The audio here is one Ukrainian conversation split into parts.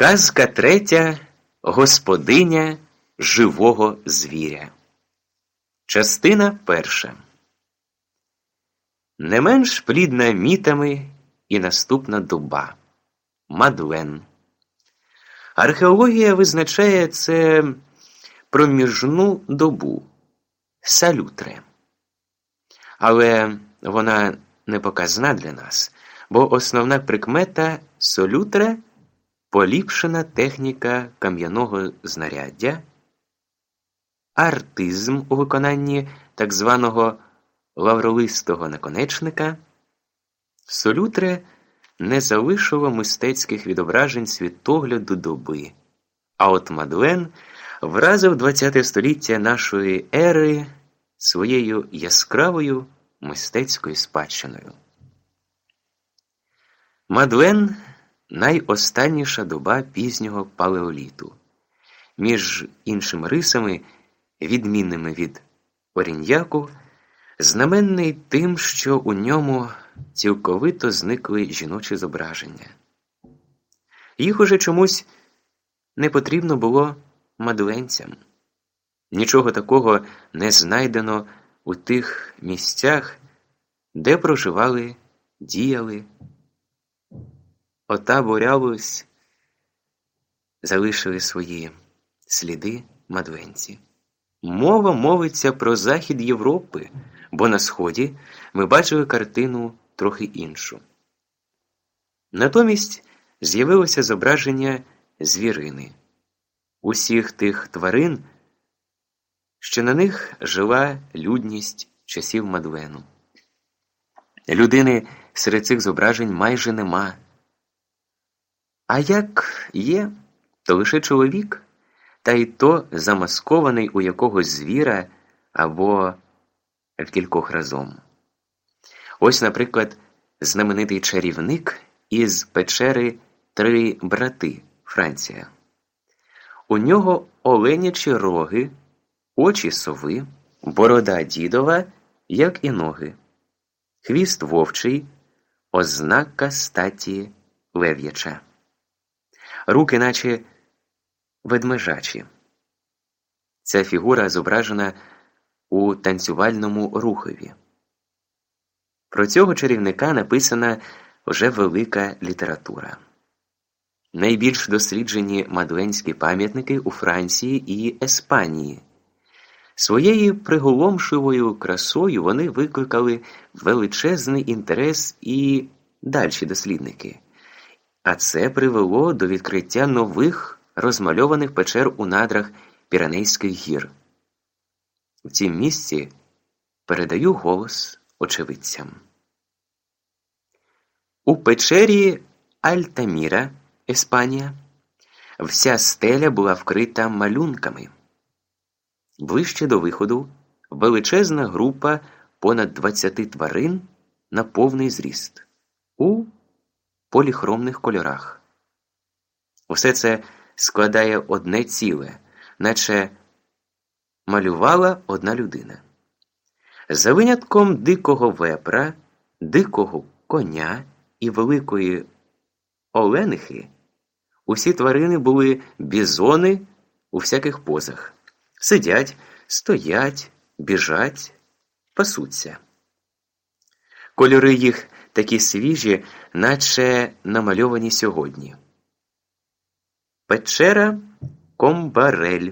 Казка третя Господиня живого звіря. Частина перша. Не менш плідна мітами і наступна доба. Мадлен. Археологія визначає це проміжну добу салютре. Але вона не показна для нас, бо основна прикмета солютре поліпшена техніка кам'яного знаряддя, артизм у виконанні так званого лавролистого наконечника, солютре не залишило мистецьких відображень світогляду доби, а от Мадлен вразив ХХ століття нашої ери своєю яскравою мистецькою спадщиною. Мадлен найостанніша доба пізнього палеоліту. Між іншими рисами, відмінними від оріньяку, знаменний тим, що у ньому цілковито зникли жіночі зображення. Їх уже чомусь не потрібно було мадленцям. Нічого такого не знайдено у тих місцях, де проживали, діяли отаборялось, залишили свої сліди мадвенці. Мова мовиться про захід Європи, бо на Сході ми бачили картину трохи іншу. Натомість з'явилося зображення звірини, усіх тих тварин, що на них жила людність часів Мадлену. Людини серед цих зображень майже нема. А як є, то лише чоловік, та й то замаскований у якогось звіра або в кількох разом. Ось, наприклад, знаменитий чарівник із печери Три брати Франція. У нього оленячі роги, очі сови, борода дідова, як і ноги, хвіст вовчий, ознака статі лев'яча руки, наче ведмежачі. Ця фігура зображена у танцювальному рухові. Про цього чарівника написана вже велика література. Найбільш досліджені мадленські пам'ятники у Франції і Еспанії. Своєю приголомшивою красою вони викликали величезний інтерес і дальші дослідники. А це привело до відкриття нових розмальованих печер у надрах Піранейських гір. В цім місці передаю голос очевидцям. У печері Альтаміра, Іспанія, вся стеля була вкрита малюнками. Ближче до виходу величезна група понад 20 тварин на повний зріст. у поліхромних кольорах. Усе це складає одне ціле, наче малювала одна людина. За винятком дикого вепра, дикого коня і великої оленихи, усі тварини були бізони у всяких позах. Сидять, стоять, біжать, пасуться. Кольори їх такі свіжі, наче намальовані сьогодні. Печера Комбарель.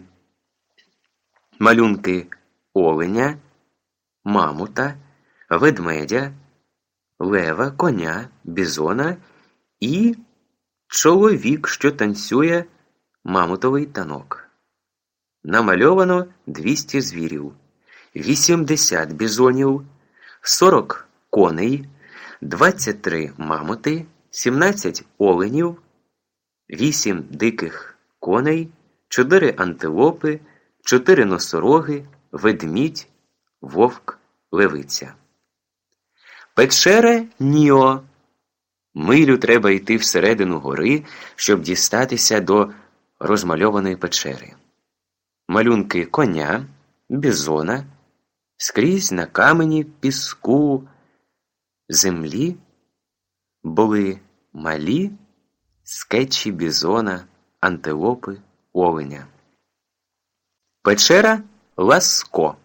Малюнки оленя, мамута, ведмедя, лева, коня, бізона і чоловік, що танцює мамутовий танок. Намальовано 200 звірів, 80 бізонів, 40 коней. 23 мамути, 17 оленів, 8 диких коней, 4 антилопи, 4 носороги, ведмідь, вовк, левиця. Печера Ніо. Милю треба йти всередину гори, щоб дістатися до розмальованої печери. Малюнки коня, бізона, скрізь на камені, піску землі були малі скетчі бізона, антилопи, оленя. Печера Ласко.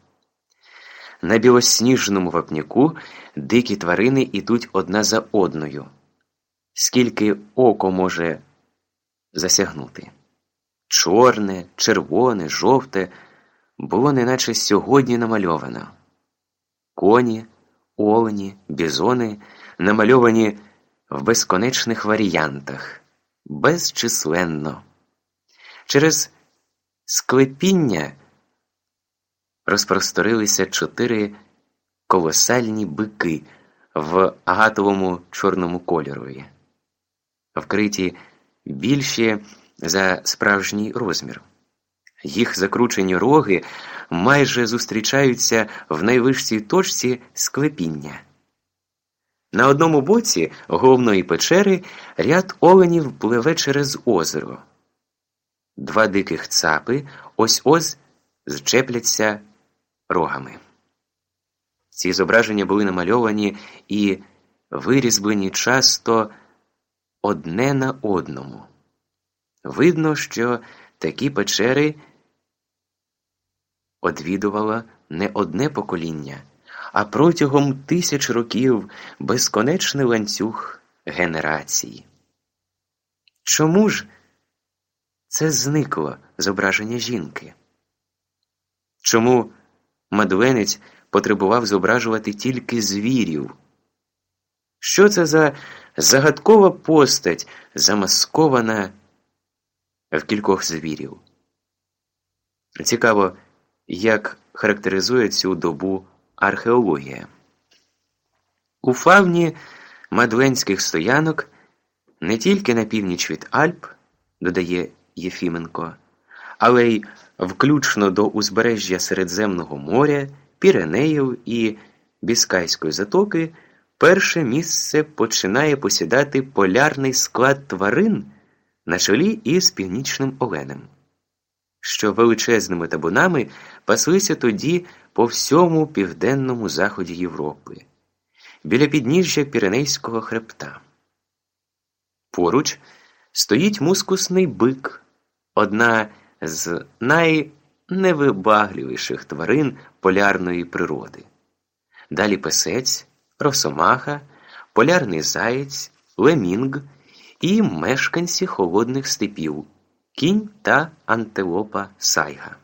На білосніжному вапняку дикі тварини йдуть одна за одною. Скільки око може засягнути. Чорне, червоне, жовте було неначе сьогодні намальовано. Коні, олені, бізони намальовані в безконечних варіантах, безчисленно. Через склепіння розпросторилися чотири колосальні бики в агатовому чорному кольорові, вкриті більші за справжній розмір. Їх закручені роги майже зустрічаються в найвищій точці склепіння. На одному боці головної печери ряд оленів пливе через озеро. Два диких цапи ось ось зчепляться рогами. Ці зображення були намальовані і вирізблені часто одне на одному. Видно, що такі печери одвідувало не одне покоління, а протягом тисяч років безконечний ланцюг генерацій. Чому ж це зникло зображення жінки? Чому Мадленець потребував зображувати тільки звірів? Що це за загадкова постать, замаскована в кількох звірів? Цікаво, як характеризує цю добу археологія. У фавні мадленських стоянок не тільки на північ від Альп, додає Єфіменко, але й включно до узбережжя Середземного моря, Піренеїв і Біскайської затоки, перше місце починає посідати полярний склад тварин на чолі із північним оленем що величезними табунами паслися тоді по всьому південному заході Європи, біля підніжжя Піренейського хребта. Поруч стоїть мускусний бик, одна з найневибагливіших тварин полярної природи. Далі песець, росомаха, полярний заєць, лемінг і мешканці холодних степів кінь та антилопа сайга.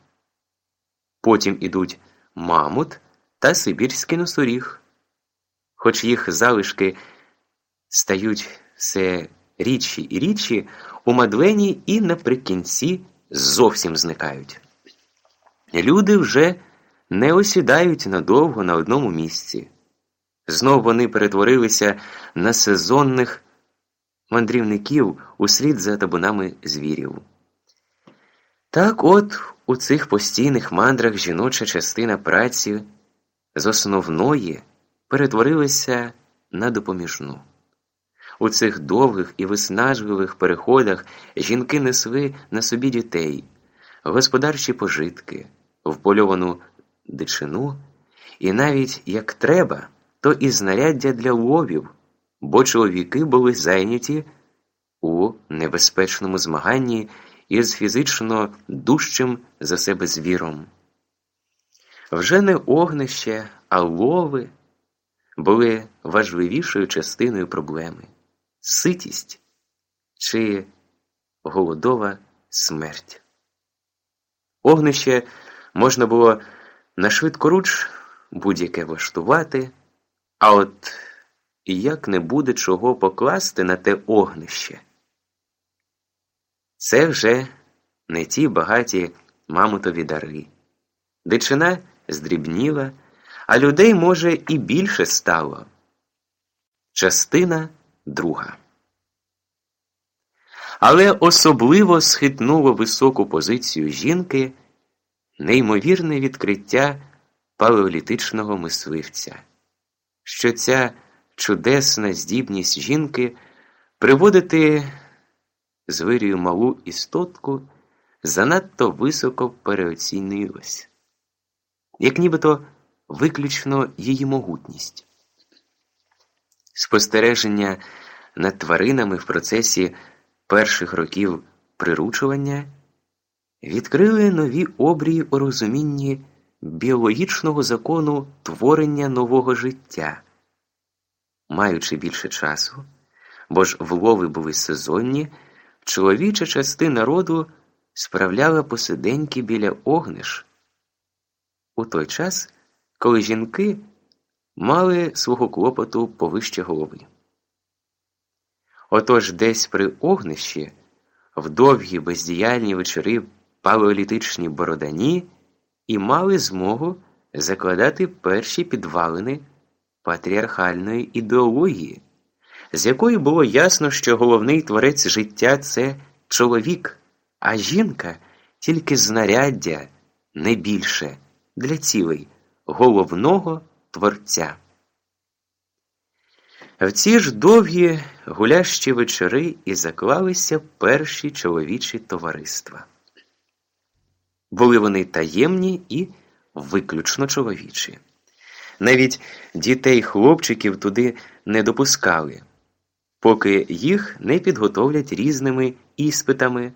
Потім ідуть мамут та сибірський носоріг, хоч їх залишки стають все рідші і рідші, у Мадлені і наприкінці зовсім зникають. Люди вже не осідають надовго на одному місці. Знов вони перетворилися на сезонних мандрівників услід за табунами звірів. Так от у цих постійних мандрах жіноча частина праці з основної перетворилася на допоміжну. У цих довгих і виснажливих переходах жінки несли на собі дітей, господарчі пожитки, впольовану дичину, і навіть як треба, то і знаряддя для ловів, бо чоловіки були зайняті у небезпечному змаганні із фізично дужчим за себе звіром. Вже не огнище, а лови були важливішою частиною проблеми ситість чи голодова смерть. Огнище можна було на швидкоруч будь-яке влаштувати, а от як не буде чого покласти на те огнище. Це вже не ті багаті мамутові дари. Дичина здрібніла, а людей, може, і більше стало. Частина друга. Але особливо схитнуло високу позицію жінки неймовірне відкриття палеолітичного мисливця, що ця чудесна здібність жінки приводити звирюю малу істотку занадто високо переоцінилось, як нібито виключно її могутність. Спостереження над тваринами в процесі перших років приручування відкрили нові обрії у розумінні біологічного закону творення нового життя. Маючи більше часу, бо ж влови були сезонні, чоловіча частина роду справляла посиденьки біля огниш. У той час, коли жінки мали свого клопоту повище голови. Отож десь при огнищі, в довгі бездіяльні вечори палеолітичні бородані і мали змогу закладати перші підвалини патріархальної ідеології, з якої було ясно, що головний творець життя це чоловік, а жінка тільки знаряддя не більше для цілей головного творця. В ці ж довгі гулящі вечори і заклалися перші чоловічі товариства. Були вони таємні і виключно чоловічі. Навіть дітей хлопчиків туди не допускали, поки їх не підготовлять різними іспитами,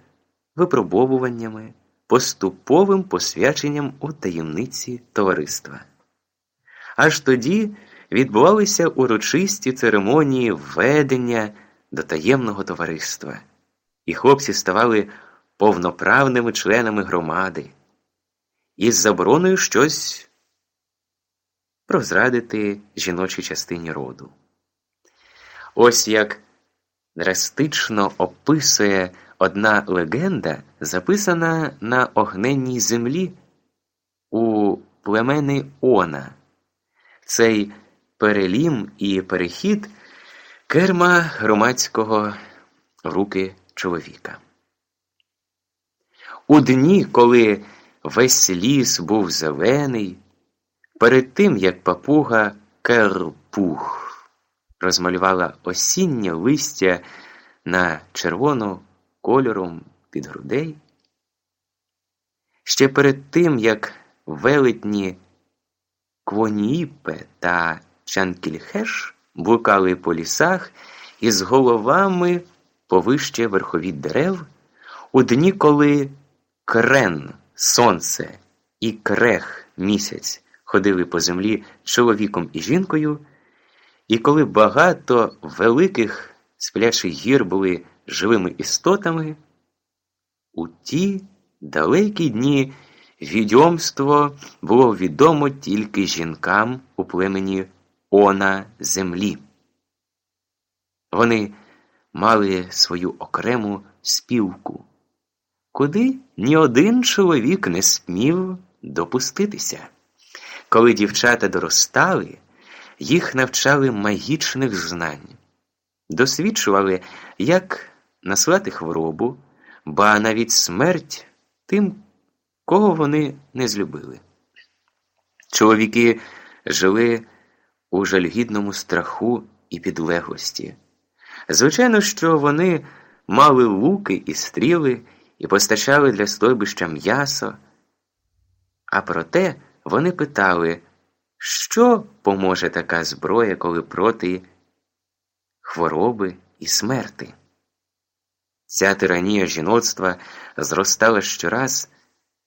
випробовуваннями, поступовим посвяченням у таємниці товариства. Аж тоді відбувалися урочисті церемонії введення до таємного товариства, і хлопці ставали повноправними членами громади із забороною щось прозрадити жіночій частині роду. Ось як драстично описує одна легенда, записана на огненній землі у племени Она. Цей перелім і перехід керма громадського руки чоловіка. У дні, коли весь ліс був зелений, перед тим як папуга Керпух розмалювала осіннє листя на червоно кольором під грудей, ще перед тим, як велетні Квонііпе та Чанкільхеш блукали по лісах із головами повище верхові дерев, у дні, коли крен, сонце і крех місяць ходили по землі чоловіком і жінкою, і коли багато великих сплячих гір були живими істотами, у ті далекі дні відьомство було відомо тільки жінкам у племені она землі. Вони мали свою окрему співку, куди ні один чоловік не смів допуститися. Коли дівчата доростали, їх навчали магічних знань, досвідчували, як наслати хворобу, ба навіть смерть тим, кого вони не злюбили. Чоловіки жили у жальгідному страху і підлеглості. Звичайно, що вони мали луки і стріли і постачали для стойбища м'ясо, а проте вони питали, що поможе така зброя, коли проти хвороби і смерти. Ця тиранія жіноцтва зростала щораз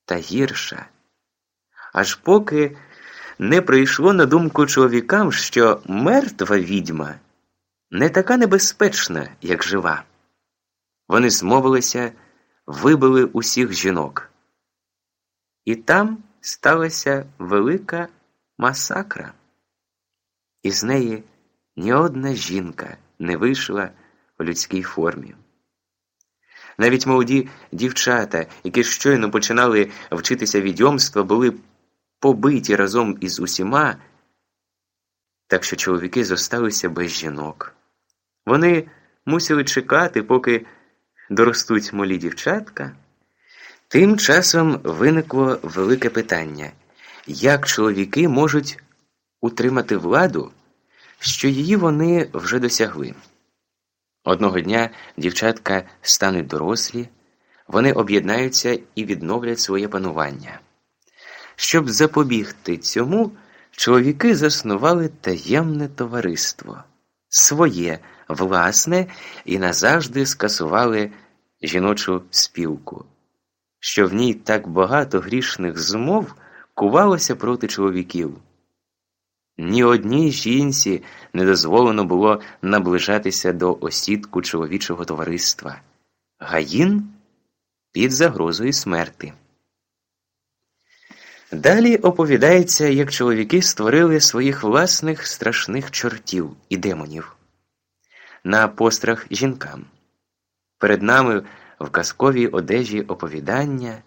та гірша, аж поки не прийшло на думку чоловікам, що мертва відьма не така небезпечна, як жива. Вони змовилися, вибили усіх жінок. І там сталася велика масакра. Із неї ні одна жінка не вийшла в людській формі. Навіть молоді дівчата, які щойно починали вчитися відьомства, були побиті разом із усіма, так що чоловіки зосталися без жінок. Вони мусили чекати, поки доростуть малі дівчатка. Тим часом виникло велике питання, як чоловіки можуть утримати владу, що її вони вже досягли. Одного дня дівчатка стануть дорослі, вони об'єднаються і відновлять своє панування. Щоб запобігти цьому, чоловіки заснували таємне товариство, своє, власне, і назавжди скасували жіночу спілку, що в ній так багато грішних змов кувалося проти чоловіків. Ні одній жінці не дозволено було наближатися до осідку чоловічого товариства. Гаїн під загрозою смерти. Далі оповідається, як чоловіки створили своїх власних страшних чортів і демонів на пострах жінкам. Перед нами в казковій одежі оповідання,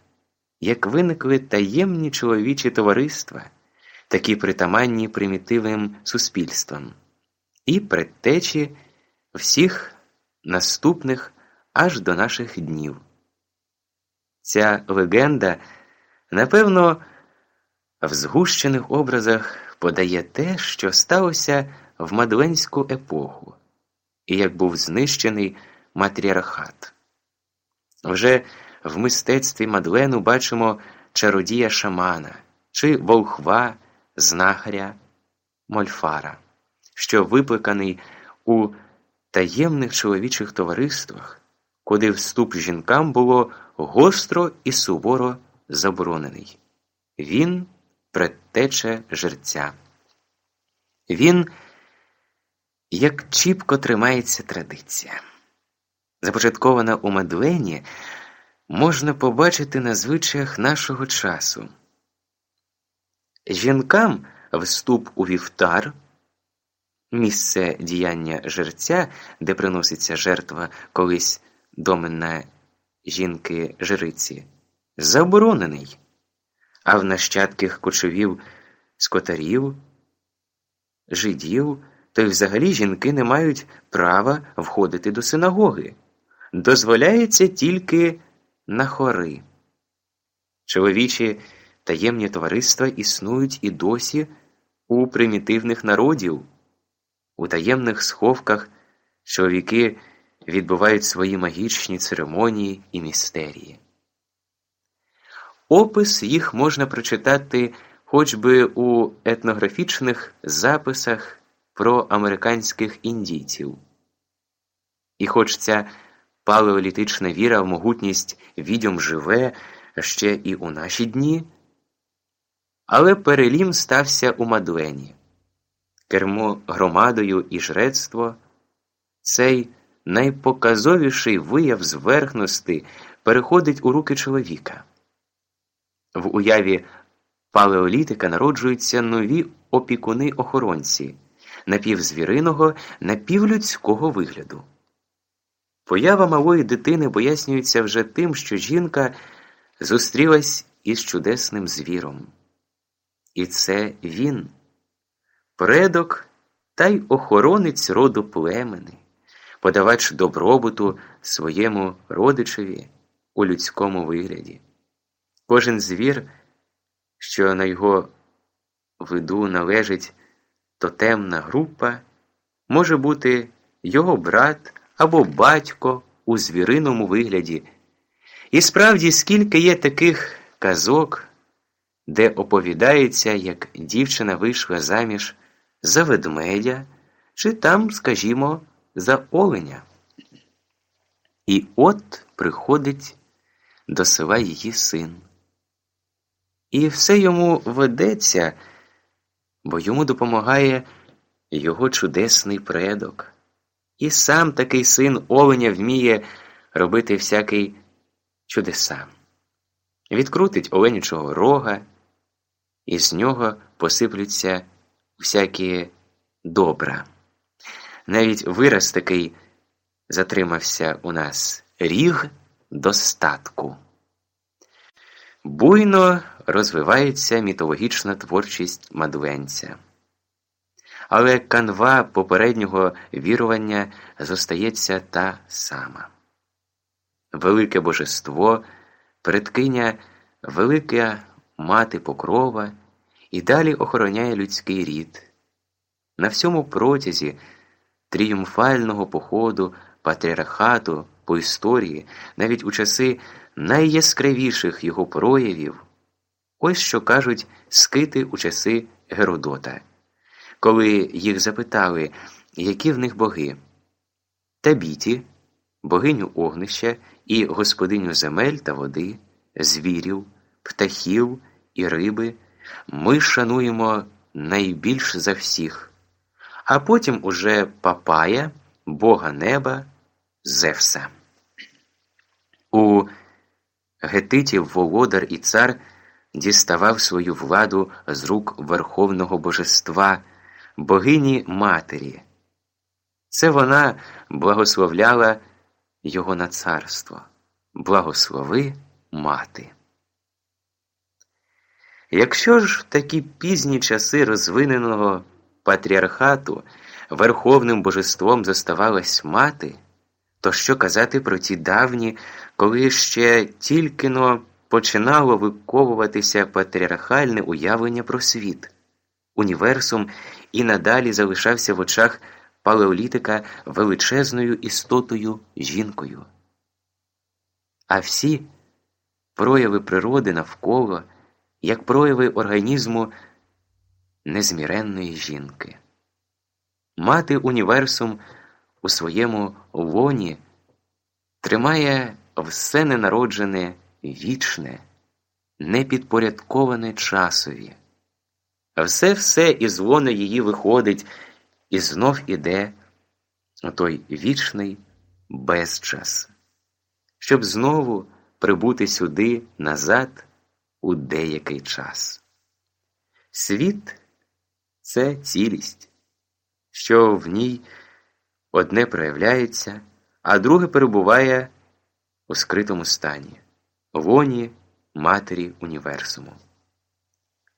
як виникли таємні чоловічі товариства, такі притаманні примітивним суспільствам, і предтечі всіх наступних аж до наших днів. Ця легенда, напевно, в згущених образах подає те, що сталося в мадленську епоху, і як був знищений матріархат. Вже в мистецтві Мадлену бачимо чародія шамана чи волхва, знахаря, мольфара, що випликаний у таємних чоловічих товариствах, куди вступ жінкам було гостро і суворо заборонений. Він предтече жерця. Він, як чіпко тримається традиція. Започаткована у Мадлені, можна побачити на звичаях нашого часу. Жінкам вступ у вівтар, місце діяння жерця, де приноситься жертва колись доменна жінки жриці, заборонений, а в нащадких кочовів скотарів, жидів, то й взагалі жінки не мають права входити до синагоги дозволяється тільки на хори. Чоловічі таємні товариства існують і досі у примітивних народів. У таємних сховках чоловіки відбувають свої магічні церемонії і містерії. Опис їх можна прочитати хоч би у етнографічних записах про американських індійців. І хоч ця палеолітична віра в могутність відьом живе ще і у наші дні. Але перелім стався у Мадлені. Кермо громадою і жрецтво, цей найпоказовіший вияв зверхності переходить у руки чоловіка. В уяві палеолітика народжуються нові опікуни охоронці напівзвіриного, напівлюдського вигляду. Поява малої дитини пояснюється вже тим, що жінка зустрілась із чудесним звіром. І це він, предок та й охоронець роду племени, подавач добробуту своєму родичеві у людському вигляді. Кожен звір, що на його виду належить тотемна група, може бути його брат або батько у звіриному вигляді. І справді, скільки є таких казок, де оповідається, як дівчина вийшла заміж за ведмедя, чи там, скажімо, за оленя. І от приходить до села її син. І все йому ведеться, бо йому допомагає його чудесний предок. І сам такий син оленя вміє робити всякий чудеса. Відкрутить оленячого рога, і з нього посиплються всякі добра. Навіть вираз такий затримався у нас ріг достатку. Буйно розвивається мітологічна творчість мадуенця. Але канва попереднього вірування зостається та сама. Велике божество, предкиня, велика мати покрова і далі охороняє людський рід. На всьому протязі тріумфального походу патріархату по історії, навіть у часи найяскравіших його проявів, ось що кажуть скити у часи Геродота коли їх запитали, які в них боги. Табіті, богиню огнища і господиню земель та води, звірів, птахів і риби ми шануємо найбільш за всіх, а потім уже Папая, Бога неба, Зевса. У Гетитів володар і цар діставав свою владу з рук Верховного Божества, богині Матері. Це вона благословляла його на царство. Благослови мати. Якщо ж в такі пізні часи розвиненого патріархату верховним божеством зоставалась мати, то що казати про ті давні, коли ще тільки но починало виковуватися патріархальне уявлення про світ, універсум і надалі залишався в очах палеолітика величезною істотою жінкою. А всі прояви природи навколо, як прояви організму незміренної жінки. Мати універсум у своєму лоні тримає все ненароджене, вічне, непідпорядковане часові. Все все із лона її виходить і знов іде той вічний безчас, щоб знову прибути сюди назад у деякий час. Світ це цілість, що в ній одне проявляється, а друге перебуває у скритому стані, воні матері універсуму.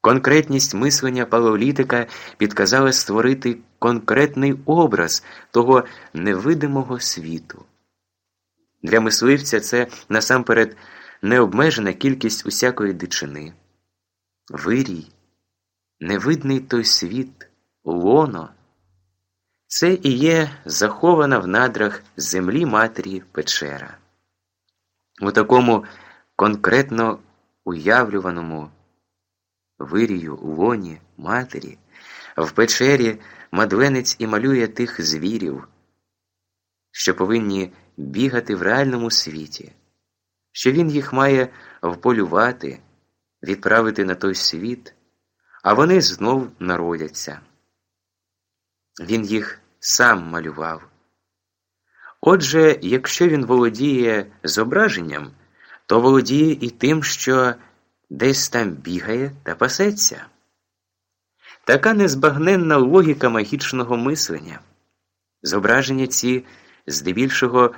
Конкретність мислення палеолітика підказала створити конкретний образ того невидимого світу. Для мисливця це насамперед необмежена кількість усякої дичини, вирій, невидний той світ, лоно. Це і є захована в надрах землі матері печера. У такому конкретно уявлюваному вирію лоні матері, в печері мадленець і малює тих звірів, що повинні бігати в реальному світі, що він їх має вполювати, відправити на той світ, а вони знов народяться. Він їх сам малював. Отже, якщо він володіє зображенням, то володіє і тим, що десь там бігає та пасеться. Така незбагненна логіка магічного мислення. Зображення ці здебільшого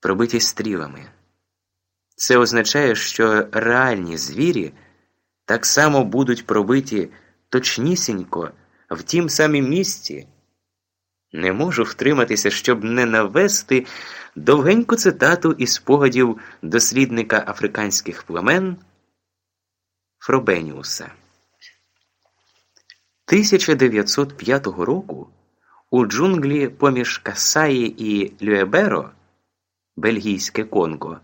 пробиті стрілами. Це означає, що реальні звірі так само будуть пробиті точнісінько в тім самім місці. Не можу втриматися, щоб не навести довгеньку цитату із спогадів дослідника африканських племен Фробеніуса. 1905 року у джунглі поміж Касаї і Люеберо, Бельгійське Конго,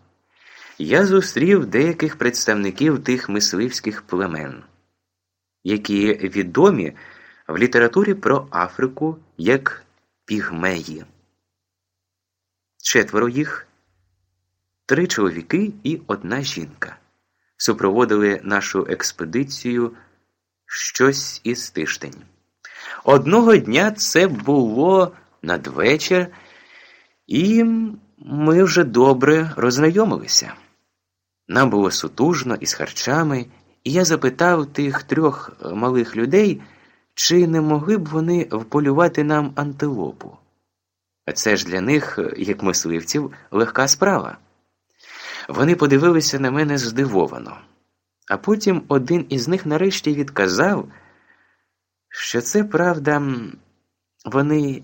я зустрів деяких представників тих мисливських племен, які відомі в літературі про Африку як пігмеї. Четверо їх, три чоловіки і одна жінка, супроводили нашу експедицію щось із тиждень. Одного дня це було надвечір, і ми вже добре роззнайомилися. Нам було сутужно із харчами, і я запитав тих трьох малих людей. Чи не могли б вони вполювати нам антилопу? Це ж для них, як мисливців, легка справа. Вони подивилися на мене здивовано, а потім один із них нарешті відказав, що це правда, вони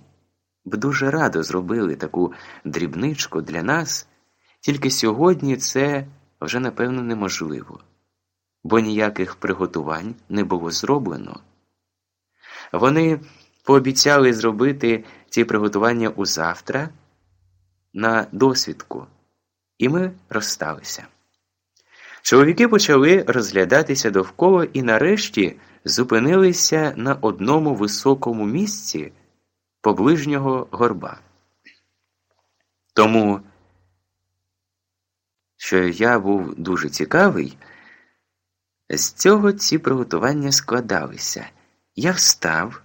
б дуже радо зробили таку дрібничку для нас, тільки сьогодні це вже напевно неможливо, бо ніяких приготувань не було зроблено. Вони пообіцяли зробити ці приготування у завтра на досвідку, і ми розсталися. Чоловіки почали розглядатися довкола і нарешті зупинилися на одному високому місці поближнього горба. Тому, що я був дуже цікавий, з цього ці приготування складалися. Я встав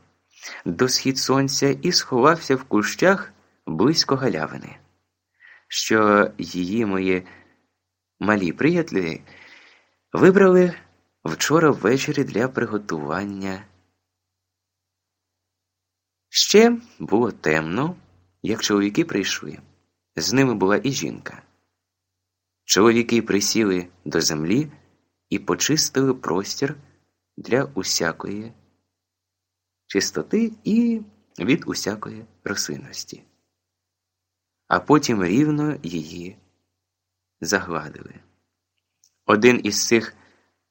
до схід сонця і сховався в кущах близько галявини, що її мої малі приятелі вибрали вчора ввечері для приготування. Ще було темно, як чоловіки прийшли. З ними була і жінка. Чоловіки присіли до землі і почистили простір для усякої чистоти і від усякої рослинності, а потім рівно її загладили. Один із цих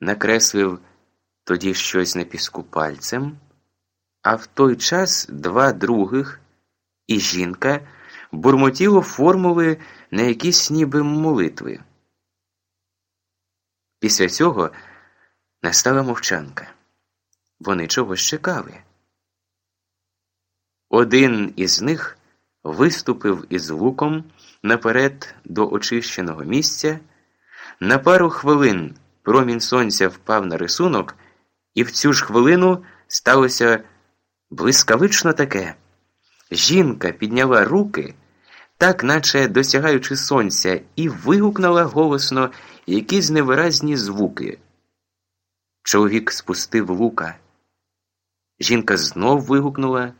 накреслив тоді щось на піску пальцем, а в той час два других і жінка бурмотіло формули на якісь ніби молитви. Після цього настала мовчанка. Вони чогось чекали. Один із них виступив із луком наперед до очищеного місця. На пару хвилин промінь сонця впав на рисунок, і в цю ж хвилину сталося блискавично таке. Жінка підняла руки, так наче досягаючи сонця, і вигукнула голосно якісь невиразні звуки. Чоловік спустив лука. Жінка знов вигукнула.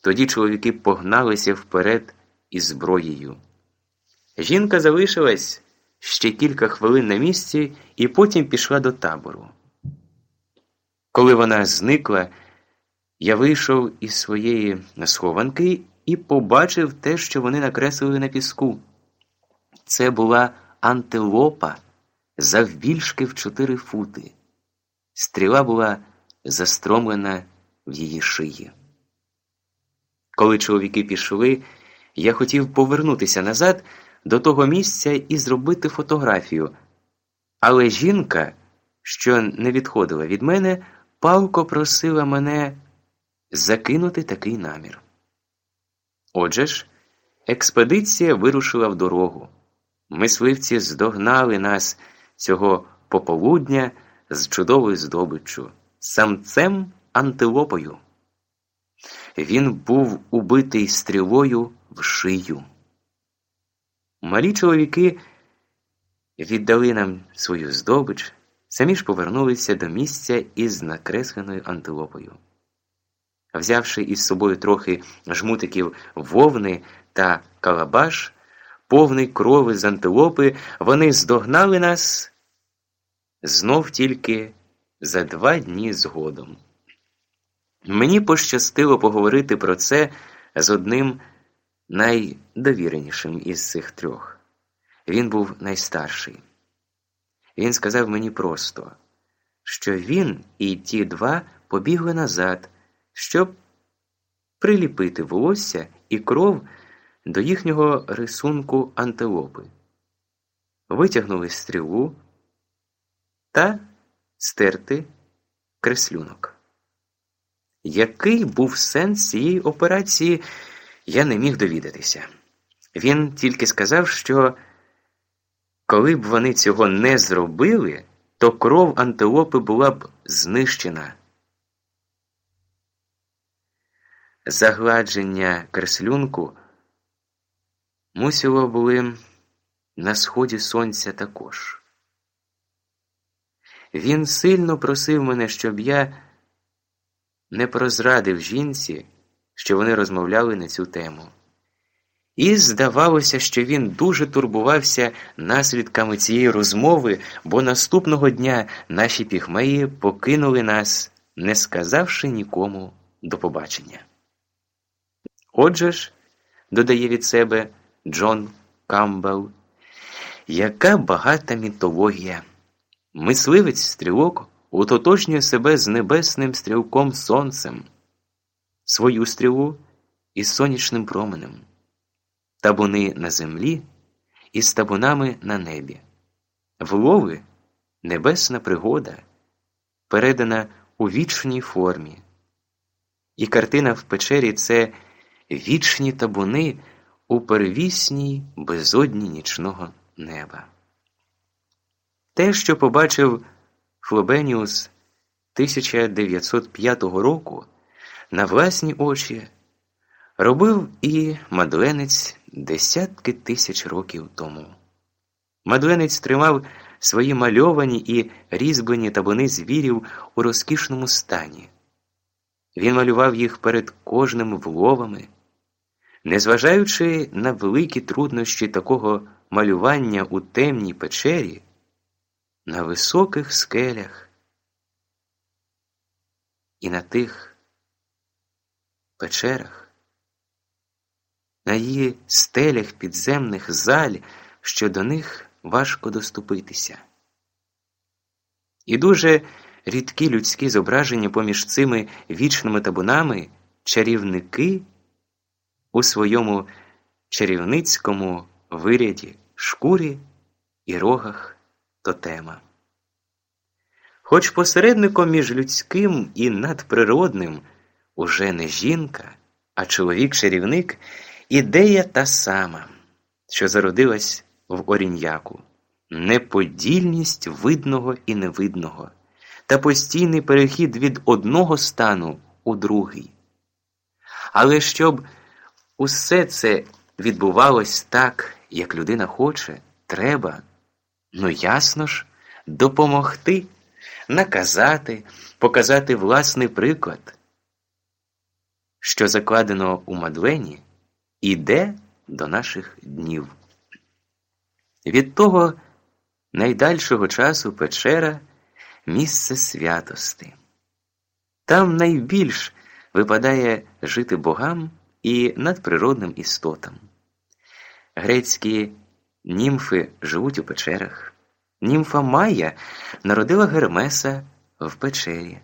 Тоді чоловіки погналися вперед із зброєю. Жінка залишилась ще кілька хвилин на місці і потім пішла до табору. Коли вона зникла, я вийшов із своєї схованки і побачив те, що вони накреслили на піску. Це була антилопа завбільшки в чотири фути. Стріла була застромлена в її шиї. Коли чоловіки пішли, я хотів повернутися назад до того місця і зробити фотографію. Але жінка, що не відходила від мене, палко просила мене закинути такий намір. Отже ж, експедиція вирушила в дорогу. Мисливці здогнали нас цього пополудня з чудовою здобиччю, самцем антилопою. Він був убитий стрілою в шию. Малі чоловіки віддали нам свою здобич, самі ж повернулися до місця із накресленою антилопою. Взявши із собою трохи жмутиків вовни та калабаш, повний крови з антилопи, вони здогнали нас знов тільки за два дні згодом. Мені пощастило поговорити про це з одним найдовіренішим із цих трьох. Він був найстарший. Він сказав мені просто, що він і ті два побігли назад, щоб приліпити волосся і кров до їхнього рисунку антилопи, витягнули стрілу та стерти креслюнок. Який був сенс цієї операції, я не міг довідатися. Він тільки сказав, що коли б вони цього не зробили, то кров антилопи була б знищена. Загладження креслюнку мусило були на сході сонця також. Він сильно просив мене, щоб я не прозрадив жінці, що вони розмовляли на цю тему. І здавалося, що він дуже турбувався наслідками цієї розмови, бо наступного дня наші пігмеї покинули нас, не сказавши нікому до побачення. Отже ж, додає від себе Джон Камбел, яка багата мітологія, мисливець стрілок утотожнює себе з небесним стрілком сонцем, свою стрілу із сонячним променем, табуни на землі із табунами на небі, влови небесна пригода, передана у вічній формі. І картина в печері це вічні табуни у перевісній безодні нічного неба. Те, що побачив Флобеніус 1905 року на власні очі, робив і мадленець десятки тисяч років тому. Мадленець тримав свої мальовані і різьблені табуни звірів у розкішному стані. Він малював їх перед кожним вловами. Незважаючи на великі труднощі такого малювання у темній печері, на високих скелях і на тих печерах, на її стелях підземних заль, що до них важко доступитися. І дуже рідкі людські зображення поміж цими вічними табунами чарівники у своєму чарівницькому виряді, шкурі і рогах тотема. Хоч посередником між людським і надприродним уже не жінка, а чоловік-чарівник ідея та сама, що зародилась в оріньяку, неподільність видного і невидного, та постійний перехід від одного стану у другий. Але щоб усе це відбувалось так, як людина хоче, треба, ну ясно ж, допомогти, наказати, показати власний приклад, що закладено у Мадлені, іде до наших днів. Від того найдальшого часу печера місце святости. Там найбільш випадає жити богам і надприродним істотам. Грецькі німфи живуть у печерах. Німфа Майя народила Гермеса в печері.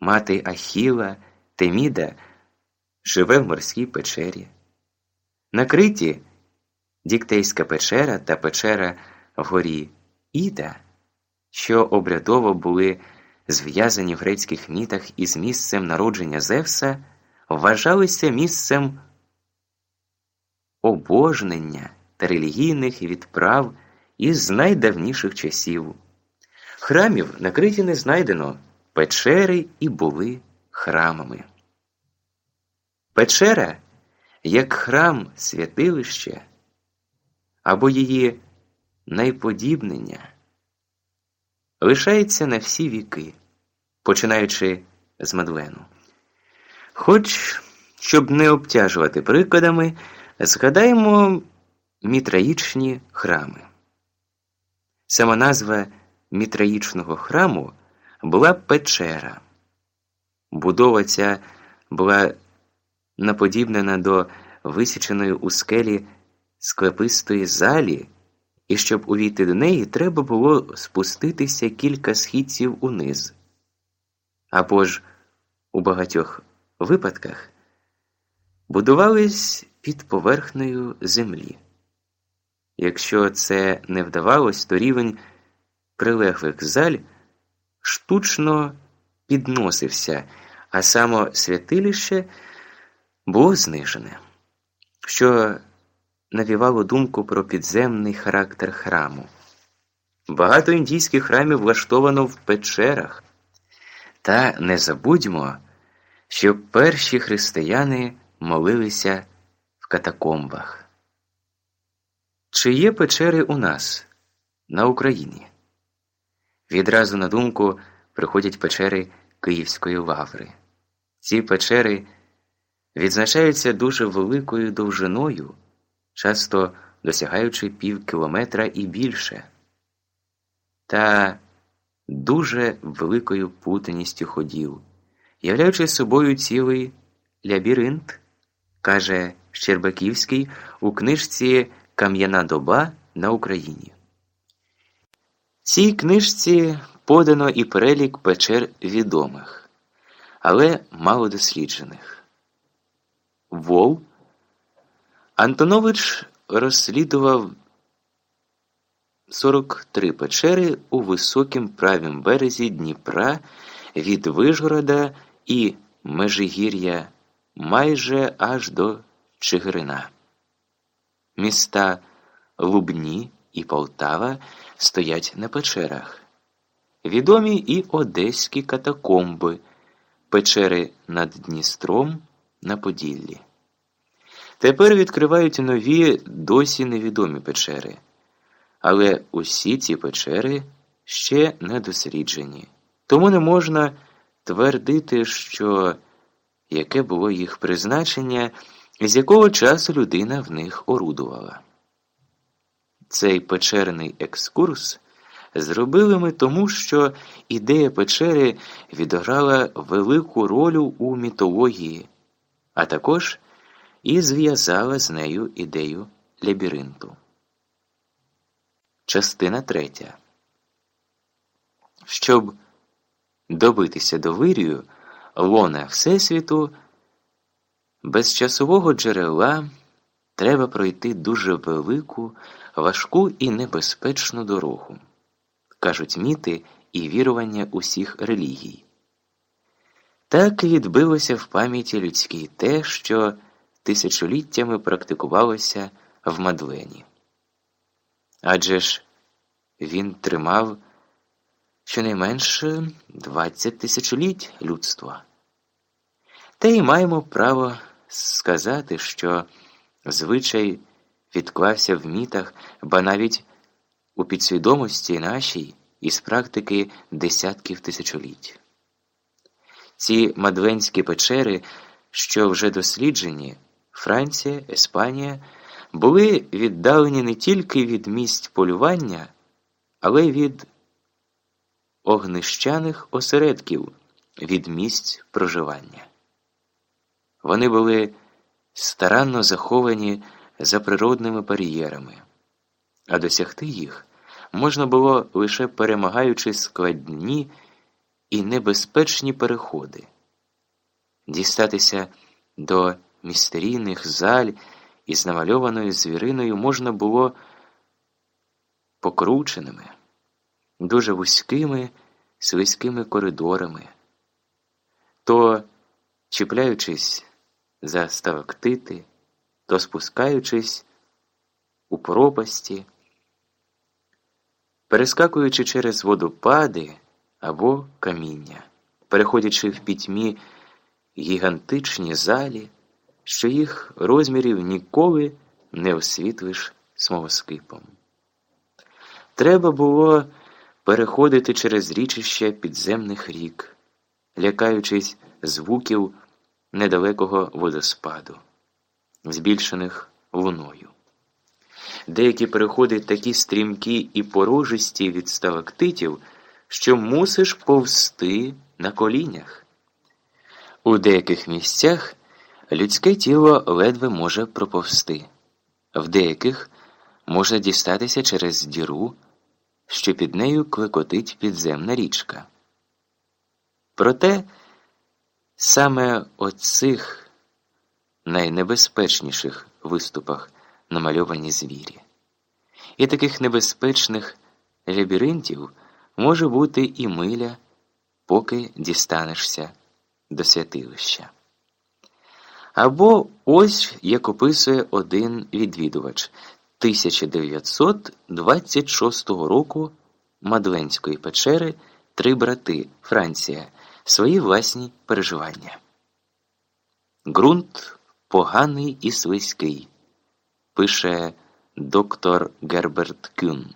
Мати Ахіла Теміда живе в морській печері. На Криті Діктейська печера та печера в горі Іда, що обрядово були зв'язані в грецьких мітах із місцем народження Зевса, вважалися місцем обожнення релігійних відправ із найдавніших часів. Храмів на Криті не знайдено, печери і були храмами. Печера як храм святилище або її найподібнення лишається на всі віки, починаючи з Мадлену. Хоч, щоб не обтяжувати прикладами, згадаємо мітраїчні храми. Сама назва мітраїчного храму була печера. Будова ця була наподібнена до висіченої у скелі склепистої залі, і щоб увійти до неї, треба було спуститися кілька східців униз. Або ж у багатьох випадках будувались під поверхнею землі. Якщо це не вдавалось, то рівень прилеглих заль штучно підносився, а само святилище було знижене, що навівало думку про підземний характер храму. Багато індійських храмів влаштовано в печерах. Та не забудьмо, що перші християни молилися в катакомбах. Чи є печери у нас на Україні? Відразу на думку приходять печери Київської лаври. Ці печери відзначаються дуже великою довжиною часто досягаючи пів кілометра і більше, та дуже великою путаністю ходів, являючи собою цілий лябіринт, каже Щербаківський у книжці Кам'яна доба на Україні. Цій книжці подано і перелік печер відомих, але мало досліджених. Вол Антонович розслідував 43 печери у високім правім березі Дніпра від Вижгорода і Межигір'я майже аж до Чигирина. Міста Лубні і Полтава стоять на печерах. Відомі і одеські катакомби, печери над Дністром на Поділлі. Тепер відкривають нові досі невідомі печери. Але усі ці печери ще не досліджені. Тому не можна твердити, що яке було їх призначення, з якого часу людина в них орудувала. Цей печерний екскурс зробили ми тому, що ідея печери відіграла велику роль у мітології, а також і зв'язала з нею ідею лабіринту. Частина третя. Щоб добитися до вирію лона Всесвіту, без часового джерела треба пройти дуже велику, важку і небезпечну дорогу, кажуть міти і вірування усіх релігій. Так відбилося в пам'яті людській те, що тисячоліттями практикувалося в Мадлені. Адже ж він тримав щонайменше 20 тисячоліть людства. Та й маємо право сказати, що звичай відклався в мітах, ба навіть у підсвідомості нашій із практики десятків тисячоліть. Ці мадленські печери, що вже досліджені, Франція, Іспанія, були віддалені не тільки від місць полювання, але й від огнищаних осередків, від місць проживання. Вони були старанно заховані за природними бар'єрами, а досягти їх можна було лише перемагаючи складні і небезпечні переходи, дістатися до містерійних заль із намальованою звіриною можна було покрученими, дуже вузькими слизькими коридорами, то чіпляючись за ставактити, то спускаючись у пропасті, перескакуючи через водопади або каміння, переходячи в пітьмі гігантичні залі, що їх розмірів ніколи не освітлиш смолоскипом. Треба було переходити через річище підземних рік, лякаючись звуків недалекого водоспаду, збільшених луною. Деякі переходи такі стрімкі і порожисті від сталактитів, що мусиш повсти на колінях. У деяких місцях людське тіло ледве може проповсти, в деяких можна дістатися через діру, що під нею клекотить підземна річка. Проте саме оцих найнебезпечніших виступах намальовані звірі. І таких небезпечних лабіринтів може бути і миля, поки дістанешся до святилища. Або ось як описує один відвідувач 1926 року Мадленської печери Три брати Франція свої власні переживання. Ґрунт поганий і слизький, пише доктор Герберт Кюн.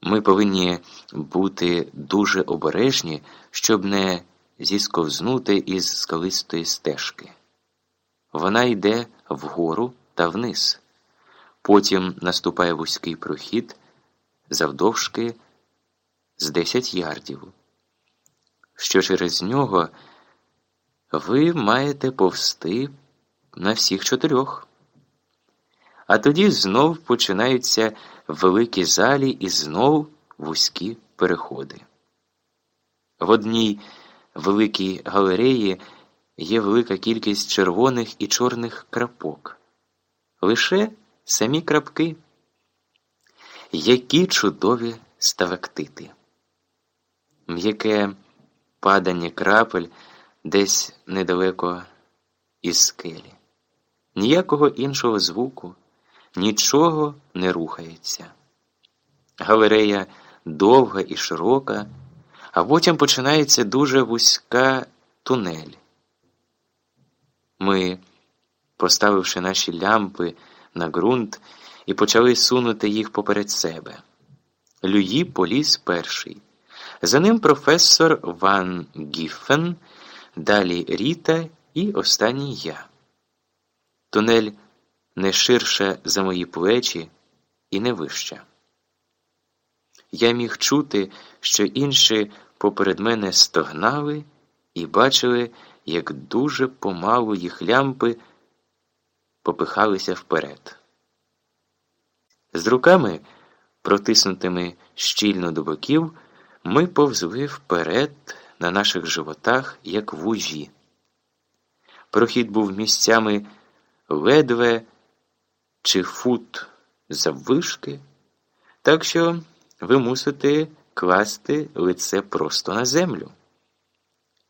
Ми повинні бути дуже обережні, щоб не зісковзнути із скалистої стежки. Вона йде вгору та вниз. Потім наступає вузький прохід завдовжки з 10 ярдів, що через нього ви маєте повсти на всіх чотирьох. А тоді знов починаються великі залі і знов вузькі переходи. В одній великій галереї є велика кількість червоних і чорних крапок. Лише самі крапки. Які чудові ставактити. М'яке падання крапель десь недалеко із скелі. ніякого іншого звуку, нічого не рухається. Галерея довга і широка, а потім починається дуже вузька тунель. Ми, поставивши наші лямпи на ґрунт, і почали сунути їх поперед себе. Люї поліз перший. За ним професор Ван Гіффен, далі Ріта і останній я. Тунель не ширше за мої плечі і не вища. Я міг чути, що інші поперед мене стогнали і бачили, як дуже помалу їх лямпи попихалися вперед. З руками, протиснутими щільно до боків, ми повзли вперед на наших животах, як вужі. Прохід був місцями ледве чи фут заввишки, так що ви мусите класти лице просто на землю.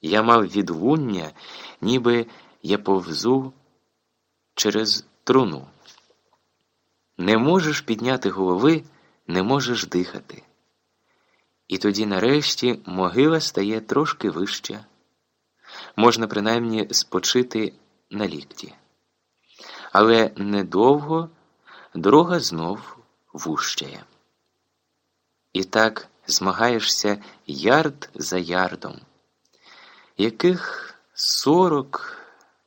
Я мав відлуння, ніби я повзу через труну. Не можеш підняти голови, не можеш дихати. І тоді, нарешті, могила стає трошки вища. Можна принаймні спочити на лікті. Але недовго дорога знов вущає. І так змагаєшся ярд за ярдом, яких сорок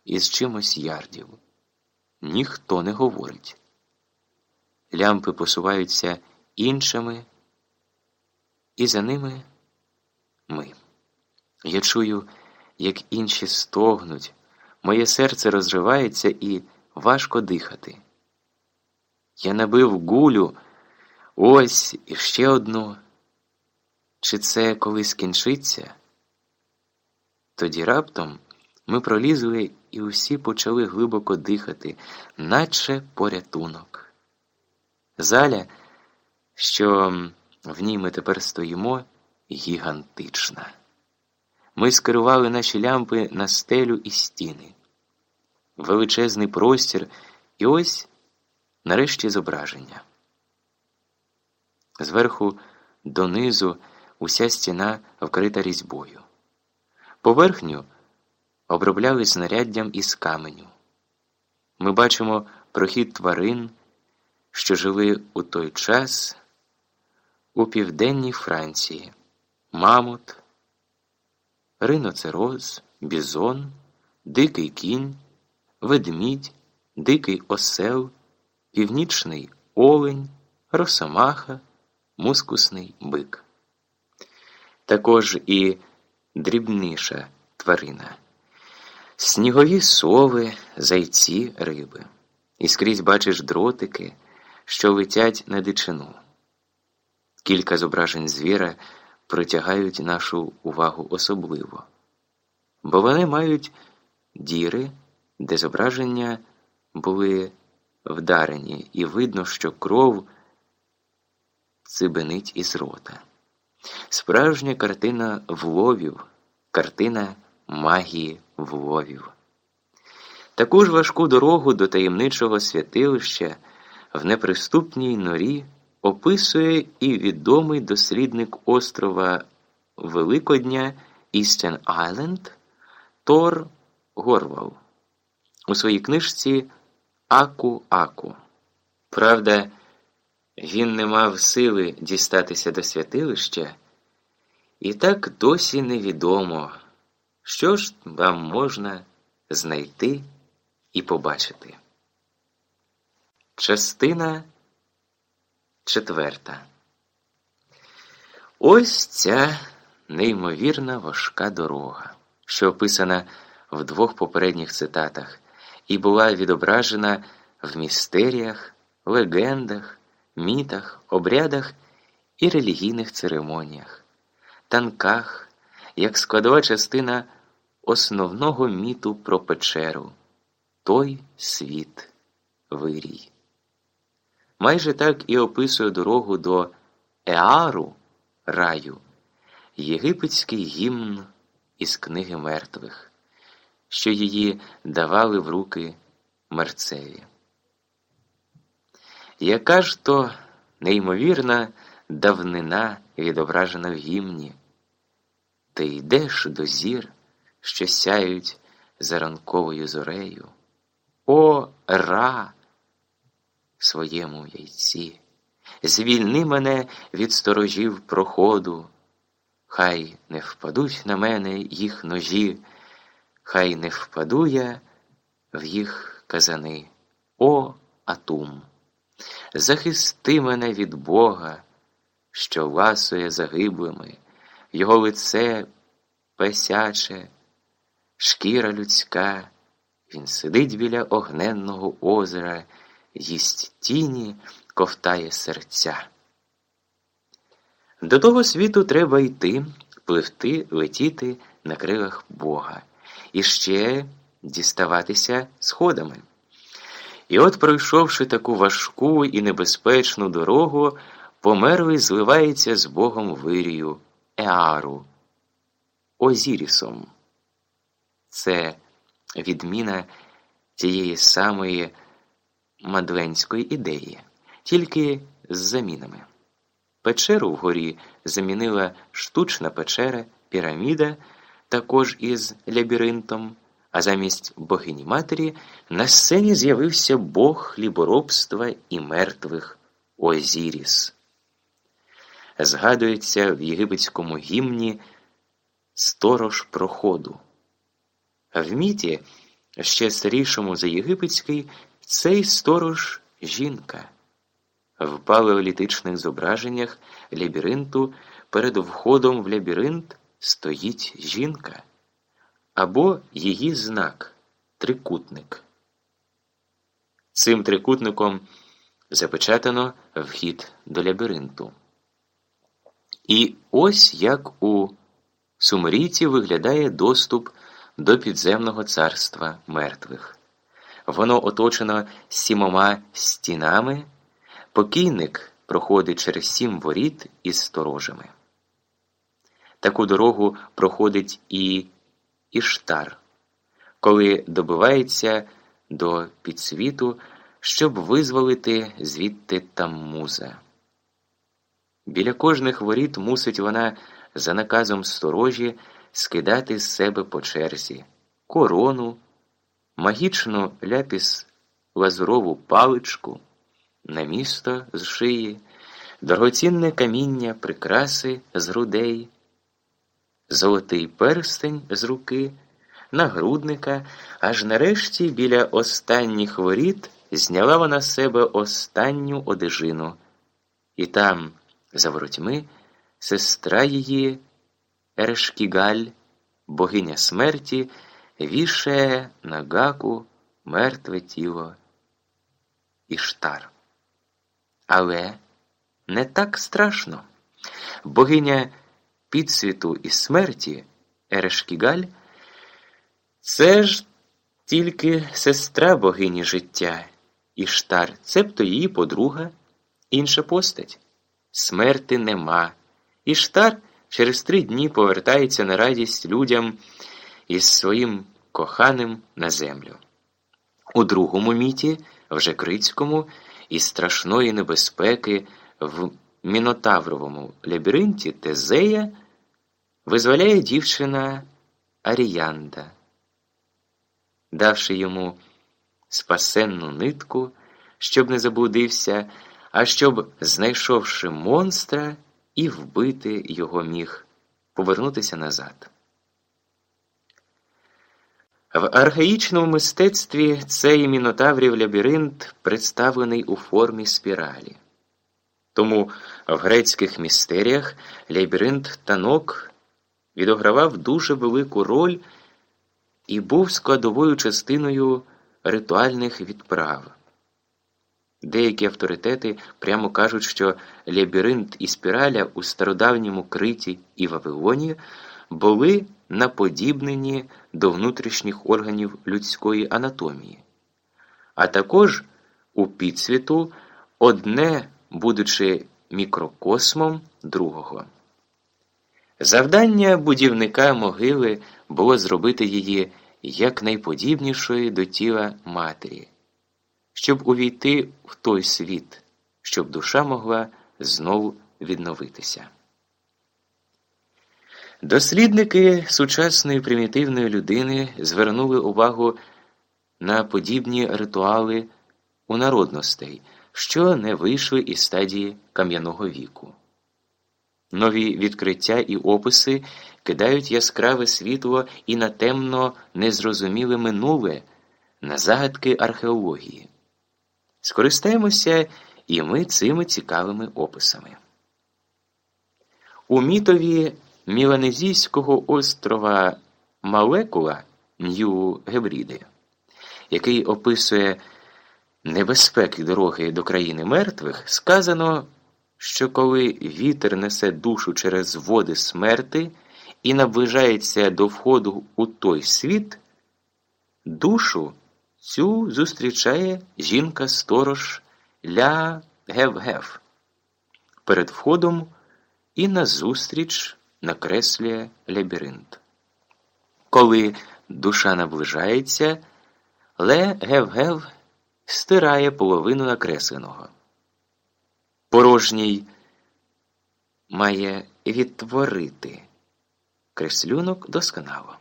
із чимось ярдів. Ніхто не говорить. Лямпи посуваються іншими, і за ними ми. Я чую, як інші стогнуть, моє серце розривається і важко дихати. Я набив гулю, ось і ще одну. Чи це колись скінчиться? Тоді раптом ми пролізли і усі почали глибоко дихати, наче порятунок. Заля, що в ній ми тепер стоїмо, гігантична. Ми скерували наші лямпи на стелю і стіни, величезний простір, і ось нарешті зображення. Зверху донизу уся стіна вкрита різьбою. Поверхню обробляли знаряддям із каменю. Ми бачимо прохід тварин, що жили у той час у південній Франції, мамут, риноцероз, бізон, дикий кінь, ведмідь, дикий осел, північний олень, росомаха, мускусний бик. Також і дрібніша тварина, снігові сови, зайці, риби. І скрізь бачиш дротики, що летять на дичину. Кілька зображень звіра притягають нашу увагу особливо, бо вони мають діри, де зображення були вдарені, і видно, що кров цибенить із рота. Справжня картина вловів, картина магії вловів. Таку ж важку дорогу до таємничого святилища в неприступній норі описує і відомий дослідник острова Великодня Eastern Island Тор Горвал у своїй книжці Аку-Аку. Правда, він не мав сили дістатися до святилища, і так досі невідомо, що ж вам можна знайти і побачити. Частина четверта. Ось ця неймовірна важка дорога, що описана в двох попередніх цитатах, і була відображена в містеріях, легендах, мітах, обрядах і релігійних церемоніях, танках, як складова частина основного міту про печеру, той світ вирій. Майже так і описує дорогу до Еару раю, єгипетський гімн із книги мертвих, що її давали в руки мерцеві. Яка ж то неймовірна давнина відображена в гімні? Ти йдеш до зір, що сяють за ранковою зорею. О, ра! Своєму яйці, звільни мене від сторожів проходу, хай не впадуть на мене їх ножі, хай не впаду я в їх казани. О, Атум! Захисти мене від Бога, що ласує загиблими, його лице песяче, шкіра людська, він сидить біля огненного озера, їсть тіні, ковтає серця. До того світу треба йти, пливти, летіти на крилах Бога і ще діставатися сходами. І от, пройшовши таку важку і небезпечну дорогу, померлий зливається з Богом вирію, Еару, Озірісом. Це відміна тієї самої мадленської ідеї, тільки з замінами. Печеру вгорі замінила штучна печера, піраміда, також із лабіринтом а замість богині матері на сцені з'явився бог хліборобства і мертвих Озіріс. Згадується в єгипетському гімні Сторож проходу. В міті, ще старішому за єгипетський, цей сторож жінка. В палеолітичних зображеннях лабіринту перед входом в лабіринт стоїть жінка або її знак трикутник. Цим трикутником запечатано вхід до лабіринту. І ось як у сумерійці виглядає доступ до підземного царства мертвих. Воно оточено сімома стінами, покійник проходить через сім воріт із сторожами. Таку дорогу проходить і Іштар, коли добивається до підсвіту, щоб визволити звідти Таммуза. Біля кожних воріт мусить вона за наказом сторожі скидати з себе по черзі корону, магічну ляпіс лазурову паличку, намісто з шиї, дорогоцінне каміння, прикраси з грудей золотий перстень з руки, нагрудника, аж нарешті біля останніх воріт зняла вона себе останню одежину, і там, за воротьми, сестра її Ерешкігаль, богиня смерті, вішає на гаку мертве тіло Іштар. Але не так страшно. Богиня підсвіту і смерті Ерешкігаль це ж тільки сестра богині життя, Іштар, цебто її подруга, інша постать. Смерти нема. Іштар через три дні повертається на радість людям із своїм коханим на землю. У другому міті, вже Крицькому, із страшної небезпеки в мінотавровому лабіринті Тезея визволяє дівчина Аріянда, давши йому спасенну нитку, щоб не заблудився, а щоб, знайшовши монстра і вбити його міг, повернутися назад. В архаїчному мистецтві цей мінотаврів лабіринт представлений у формі спіралі. Тому в грецьких містеріях лабіринт танок відогравав дуже велику роль і був складовою частиною ритуальних відправ. Деякі авторитети прямо кажуть, що лабіринт і спіраля у стародавньому Криті і Вавилоні були наподібнені до внутрішніх органів людської анатомії, а також у підсвіту одне будучи мікрокосмом другого. Завдання будівника могили було зробити її якнайподібнішою до тіла матері, щоб увійти в той світ, щоб душа могла знову відновитися. Дослідники сучасної примітивної людини звернули увагу на подібні ритуали у народностей, що не вийшли із стадії кам'яного віку. Нові відкриття і описи кидають яскраве світло і на темно незрозуміле минуле, на загадки археології. Скористаємося і ми цими цікавими описами. У мітові Міланезійського острова Малекула Нью Гебріди, який описує небезпеки дороги до країни мертвих, сказано, що коли вітер несе душу через води смерти і наближається до входу у той світ, душу цю зустрічає жінка-сторож Ля Гев-Гев перед входом і назустріч накреслює лабіринт. Коли душа наближається, Ле Гев-Гев стирає половину накресленого. Порожній має відтворити креслюнок досконало.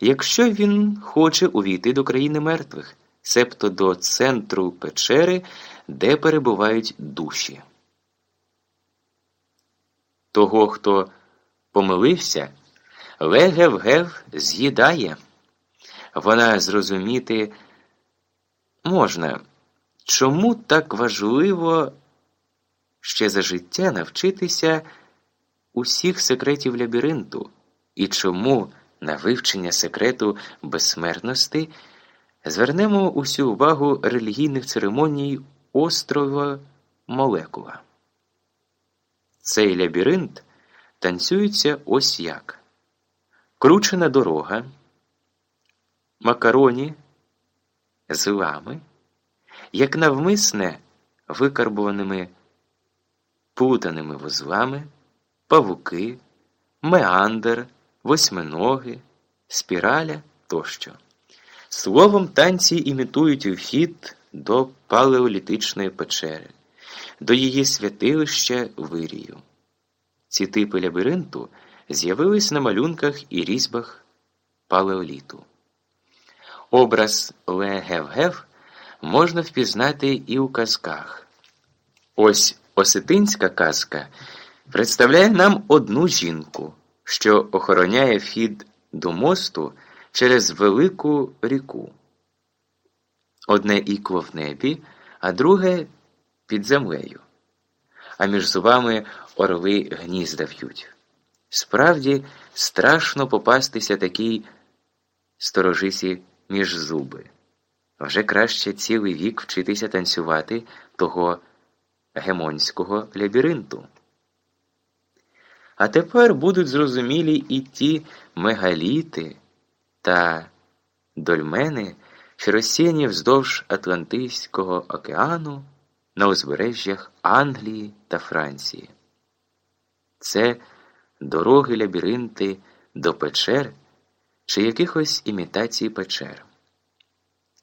Якщо він хоче увійти до країни мертвих, себто до центру печери, де перебувають душі. Того, хто помилився, Легев-гев з'їдає. Вона зрозуміти можна, чому так важливо ще за життя навчитися усіх секретів лабіринту, і чому на вивчення секрету безсмертності звернемо усю увагу релігійних церемоній острова Молекула. Цей лабіринт танцюється ось як кручена дорога, макароні з лами, як навмисне викарбуваними плутаними вузлами, павуки, меандр, восьминоги, спіраля тощо. Словом, танці імітують вхід до палеолітичної печери, до її святилища вирію. Ці типи лабіринту з'явились на малюнках і різьбах палеоліту. Образ Ле-Гев-Гев можна впізнати і у казках. Ось осетинська казка представляє нам одну жінку, що охороняє вхід до мосту через велику ріку. Одне ікло в небі, а друге під землею. А між зубами орли гнізда в'ють. Справді страшно попастися такій сторожисі між зуби. Вже краще цілий вік вчитися танцювати того гемонського лабіринту. А тепер будуть зрозумілі і ті мегаліти та дольмени, що розсіяні вздовж Атлантичського океану на узбережжях Англії та Франції. Це дороги лабіринти до печер чи якихось імітацій печер.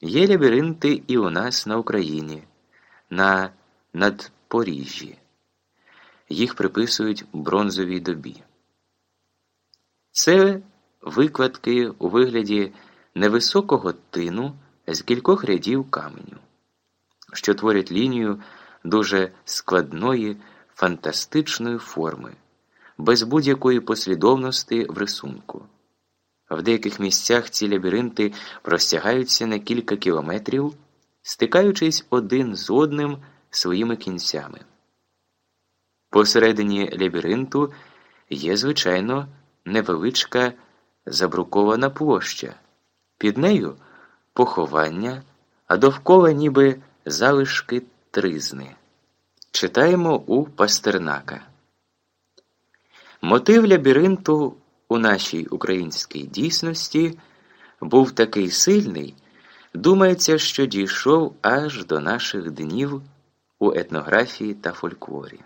Є лабіринти і у нас на Україні, на Надпоріжжі. Їх приписують бронзовій добі. Це викладки у вигляді невисокого тину з кількох рядів каменю, що творять лінію дуже складної фантастичної форми без будь-якої послідовності в рисунку. В деяких місцях ці лабіринти простягаються на кілька кілометрів, стикаючись один з одним своїми кінцями. Посередині лабіринту є, звичайно, невеличка забрукована площа, під нею поховання, а довкола ніби залишки тризни. Читаємо у Пастернака. Мотив лабіринту у нашій українській дійсності був такий сильний, думається, що дійшов аж до наших днів у етнографії та фольклорі.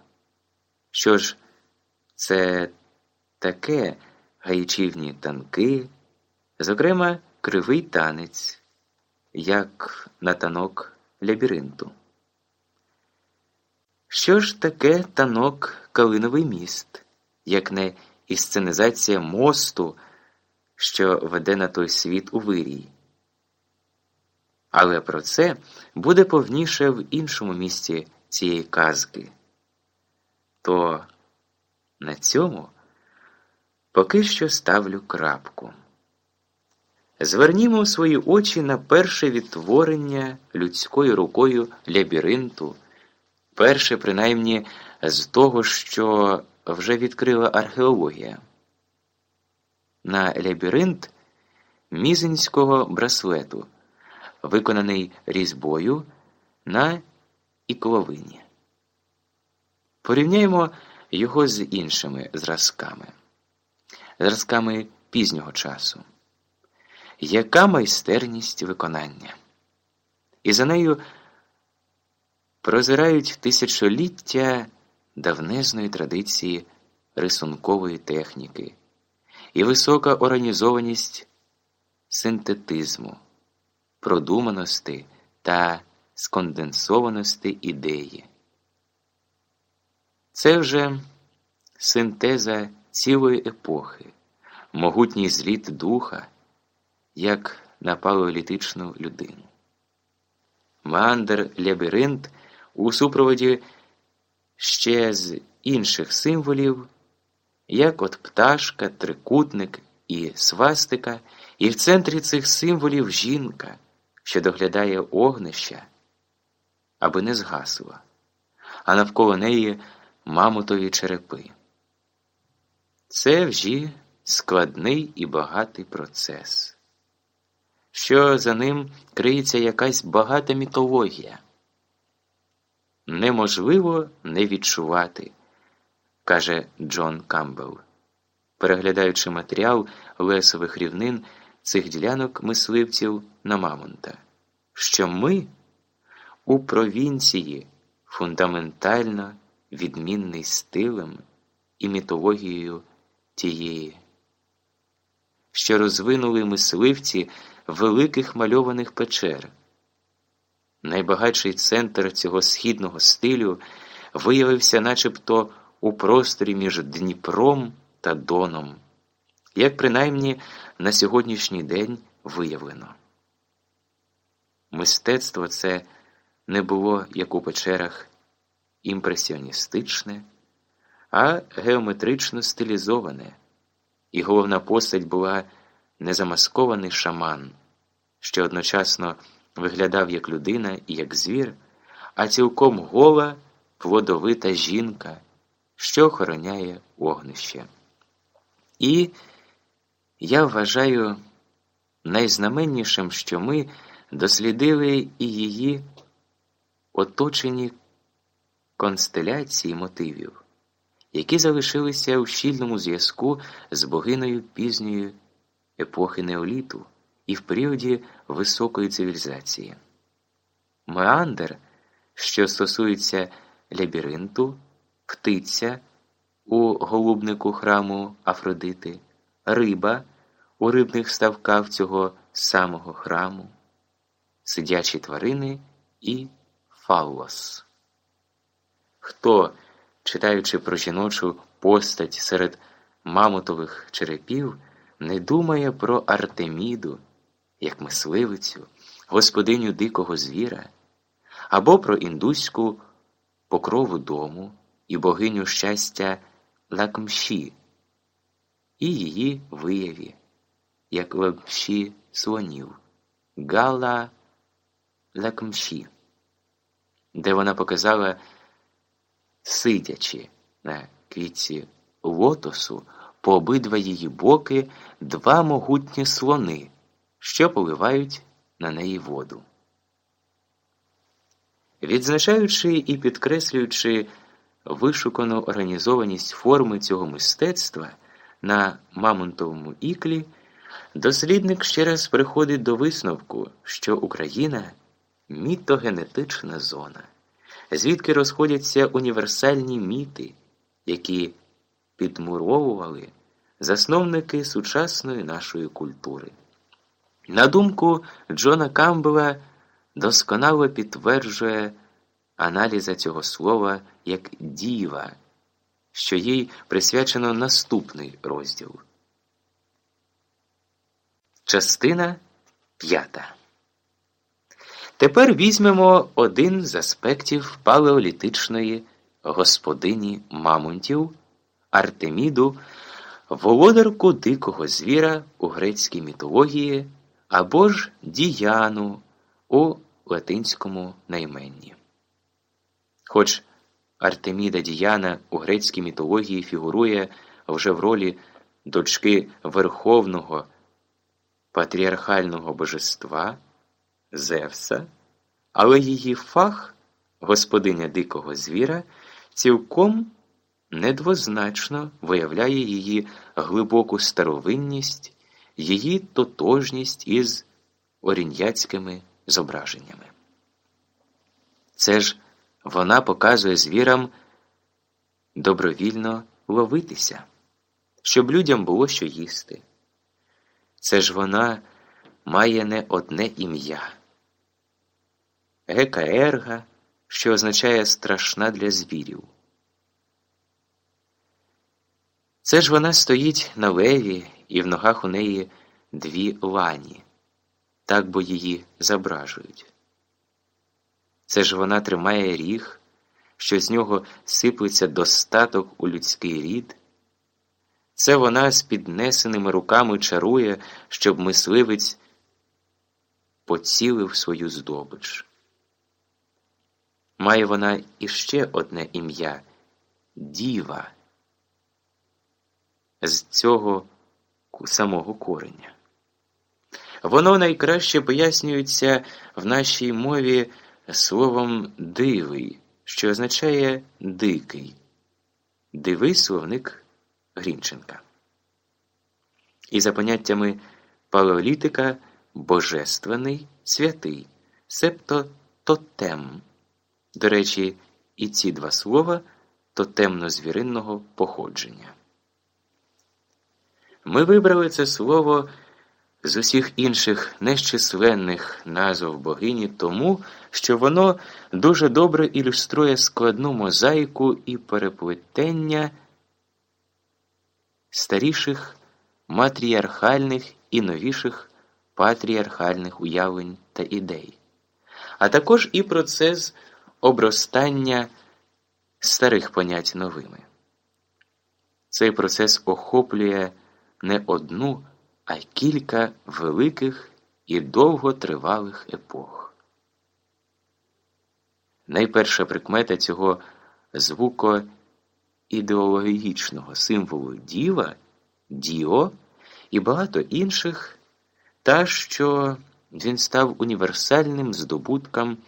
Що ж, це таке гаїчівні танки, зокрема, кривий танець, як на танок лабіринту. Що ж таке танок Калиновий міст, як не ісценізація мосту, що веде на той світ у вирій? Але про це буде повніше в іншому місці цієї казки. То на цьому поки що ставлю крапку. Звернімо свої очі на перше відтворення людською рукою лабіринту, перше, принаймні, з того, що вже відкрила археологія. На лабіринт мізинського браслету, виконаний різьбою на ікловині. Порівняємо його з іншими зразками, зразками пізнього часу. Яка майстерність виконання? І за нею прозирають тисячоліття давнезної традиції рисункової техніки і висока організованість синтетизму, продуманості та сконденсованості ідеї. Це вже синтеза цілої епохи, могутній зліт духа, як на палеолітичну людину. Мандер лабіринт у супроводі ще з інших символів, як от пташка, трикутник і свастика, і в центрі цих символів жінка, що доглядає огнища, аби не згасла, а навколо неї мамутові черепи. Це вже складний і багатий процес, що за ним криється якась багата мітологія. Неможливо не відчувати, каже Джон Камбел, переглядаючи матеріал лесових рівнин цих ділянок мисливців на Мамонта, що ми у провінції фундаментально відмінний стилем і мітологією тієї, що розвинули мисливці великих мальованих печер. Найбагатший центр цього східного стилю виявився начебто у просторі між Дніпром та Доном, як принаймні на сьогоднішній день виявлено. Мистецтво це не було як у печерах імпресіоністичне, а геометрично стилізоване, і головна постать була незамаскований шаман, що одночасно виглядав як людина і як звір, а цілком гола, плодовита жінка, що охороняє огнище. І я вважаю найзнаменнішим, що ми дослідили і її оточені констеляції мотивів, які залишилися у щільному зв'язку з богиною пізньої епохи неоліту і в періоді високої цивілізації. Меандр, що стосується лабіринту, птиця у голубнику храму Афродити, риба у рибних ставках цього самого храму, сидячі тварини і фаллос. Хто, читаючи про жіночу постать серед мамутових черепів, не думає про Артеміду, як мисливицю, господиню дикого звіра, або про індуську покрову дому і богиню щастя Лакмші, і її вияві, як лакмші слонів, Гала Лакмші, де вона показала сидячи на квітці лотосу по обидва її боки два могутні слони, що поливають на неї воду. Відзначаючи і підкреслюючи вишукану організованість форми цього мистецтва на Мамонтовому іклі, дослідник ще раз приходить до висновку, що Україна мітогенетична зона звідки розходяться універсальні міти, які підмуровували засновники сучасної нашої культури. На думку Джона Камбела, досконало підтверджує аналіза цього слова як діва, що їй присвячено наступний розділ. Частина п'ята. Тепер візьмемо один з аспектів палеолітичної господині Мамонтів Артеміду, володарку дикого звіра у грецькій мітології або ж Діяну у латинському найменні. Хоч Артеміда Діяна у грецькій мітології фігурує вже в ролі дочки верховного патріархального божества Зевса, але її фах, господиня дикого звіра, цілком недвозначно виявляє її глибоку старовинність, її тотожність із орін'яцькими зображеннями. Це ж вона показує звірам добровільно ловитися, щоб людям було що їсти. Це ж вона має не одне ім'я. Гекаерга, що означає страшна для звірів. Це ж вона стоїть на леві, і в ногах у неї дві лані, так бо її зображують. Це ж вона тримає ріг, що з нього сиплеться достаток у людський рід. Це вона з піднесеними руками чарує, щоб мисливець поцілив свою здобич. Має вона іще одне ім'я діва з цього самого кореня. Воно найкраще пояснюється в нашій мові словом дивий, що означає дикий, дивий словник Грінченка. І за поняттями палеолітика божественний святий, себто тотем. До речі, і ці два слова тотемно-звіринного походження. Ми вибрали це слово з усіх інших нещисленних назв богині тому, що воно дуже добре ілюструє складну мозаїку і переплетення старіших матріархальних і новіших патріархальних уявлень та ідей, а також і процес обростання старих понять новими. Цей процес охоплює не одну, а кілька великих і довготривалих епох. Найперша прикмета цього звукоідеологічного символу діва, діо і багато інших, та що він став універсальним здобутком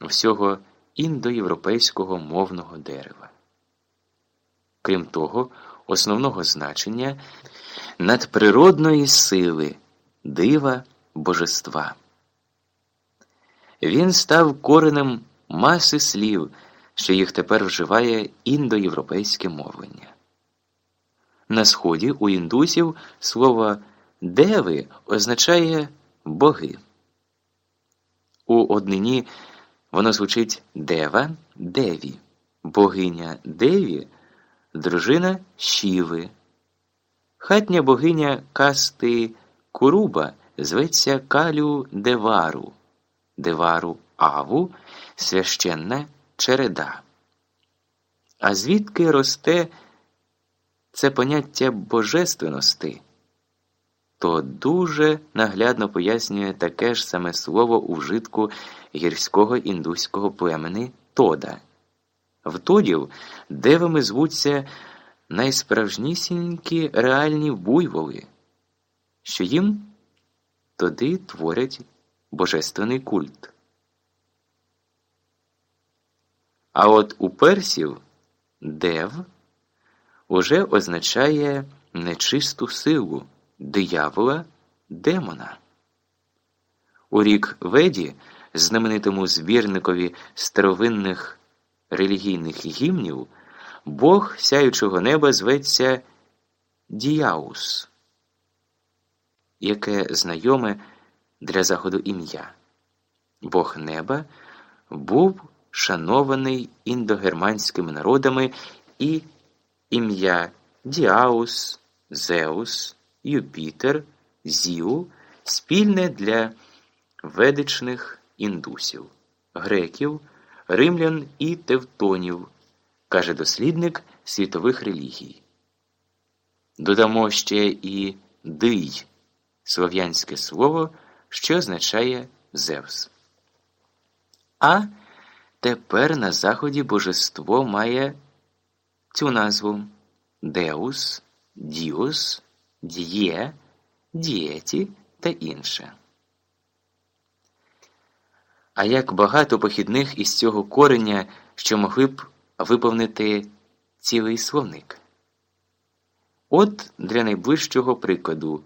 всього індоєвропейського мовного дерева. Крім того, основного значення надприродної сили, дива божества. Він став коренем маси слів, що їх тепер вживає індоєвропейське мовлення. На сході у індусів слово деви означає боги. У однині воно звучить дева деві, богиня деві дружина Шіви. Хатня богиня касти Куруба зветься Калю Девару, Девару Аву, священна череда. А звідки росте це поняття божественності, то дуже наглядно пояснює таке ж саме слово у вжитку гірського індуського племени Тода. В Тодів девами звуться найсправжнісінькі реальні буйволи, що їм туди творять божественний культ. А от у персів дев уже означає нечисту силу диявола демона. У рік Веді, знаменитому збірникові старовинних релігійних гімнів, Бог сяючого неба зветься Діяус, яке знайоме для заходу ім'я. Бог неба, був шанований індогерманськими народами і ім'я Діаус, Зеус, Юпітер, Зіу спільне для ведичних індусів, греків, римлян і тевтонів, каже дослідник світових релігій. Додамо ще і Дий, слов'янське слово, що означає Зевс. А тепер на заході божество має цю назву Deus, Dius, Діє, Дієті та інше. А як багато похідних із цього кореня, що могли б виповнити цілий словник. От для найближчого прикладу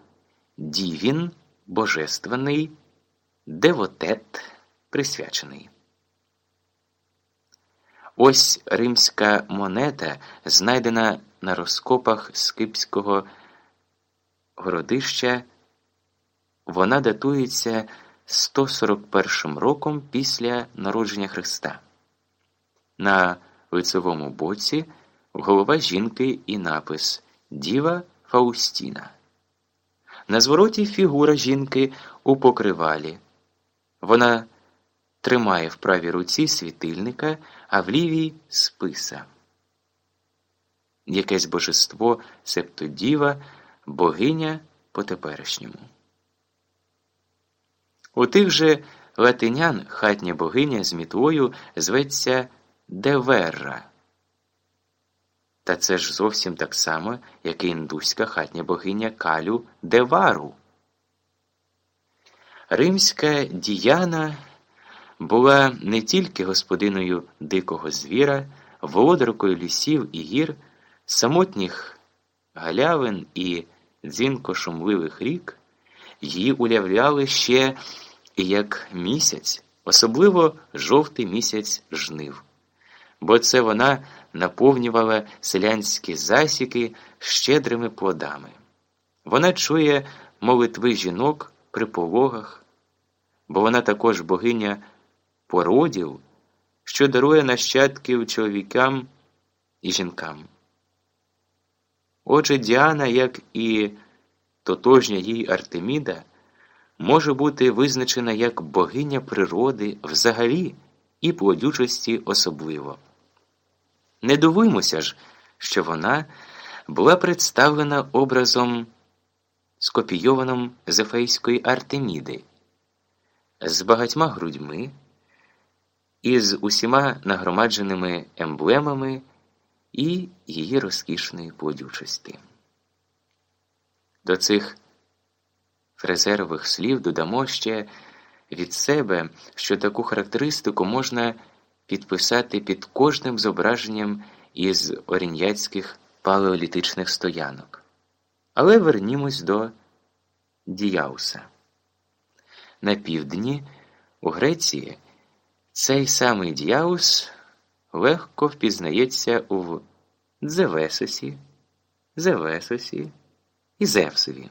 Дівін божественний, девотет присвячений. Ось римська монета, знайдена на розкопах Скипського городища, вона датується 141 роком після народження Христа. На лицевому боці голова жінки і напис Діва Фаустіна. На звороті фігура жінки у покривалі. Вона тримає в правій руці світильника, а в лівій списа. Якесь божество, себто діва, богиня по теперішньому. У тих же латинян хатня богиня з мітлою зветься Деверра. Та це ж зовсім так само, як і індуська хатня богиня Калю Девару. Римська діяна була не тільки господиною дикого звіра, володаркою лісів і гір, самотніх галявин і дзвінко шумливих рік, її уявляли ще як місяць, особливо жовтий місяць жнив, бо це вона наповнювала селянські засіки щедрими плодами. Вона чує молитви жінок при пологах, бо вона також богиня породів, що дарує нащадків чоловікам і жінкам. Отже, Діана, як і тотожня їй Артеміда, може бути визначена як богиня природи взагалі і плодючості особливо. Не дивуймося ж, що вона була представлена образом скопійованим з Ефейської Артеміди, з багатьма грудьми із усіма нагромадженими емблемами і її розкішної плодючості. До цих фрезерових слів додамо ще від себе, що таку характеристику можна підписати під кожним зображенням із орін'яцьких палеолітичних стоянок. Але вернімось до Діяуса. На півдні у Греції цей самий Діаус легко впізнається у Дзевесосі, Зевесосі і Зевсові.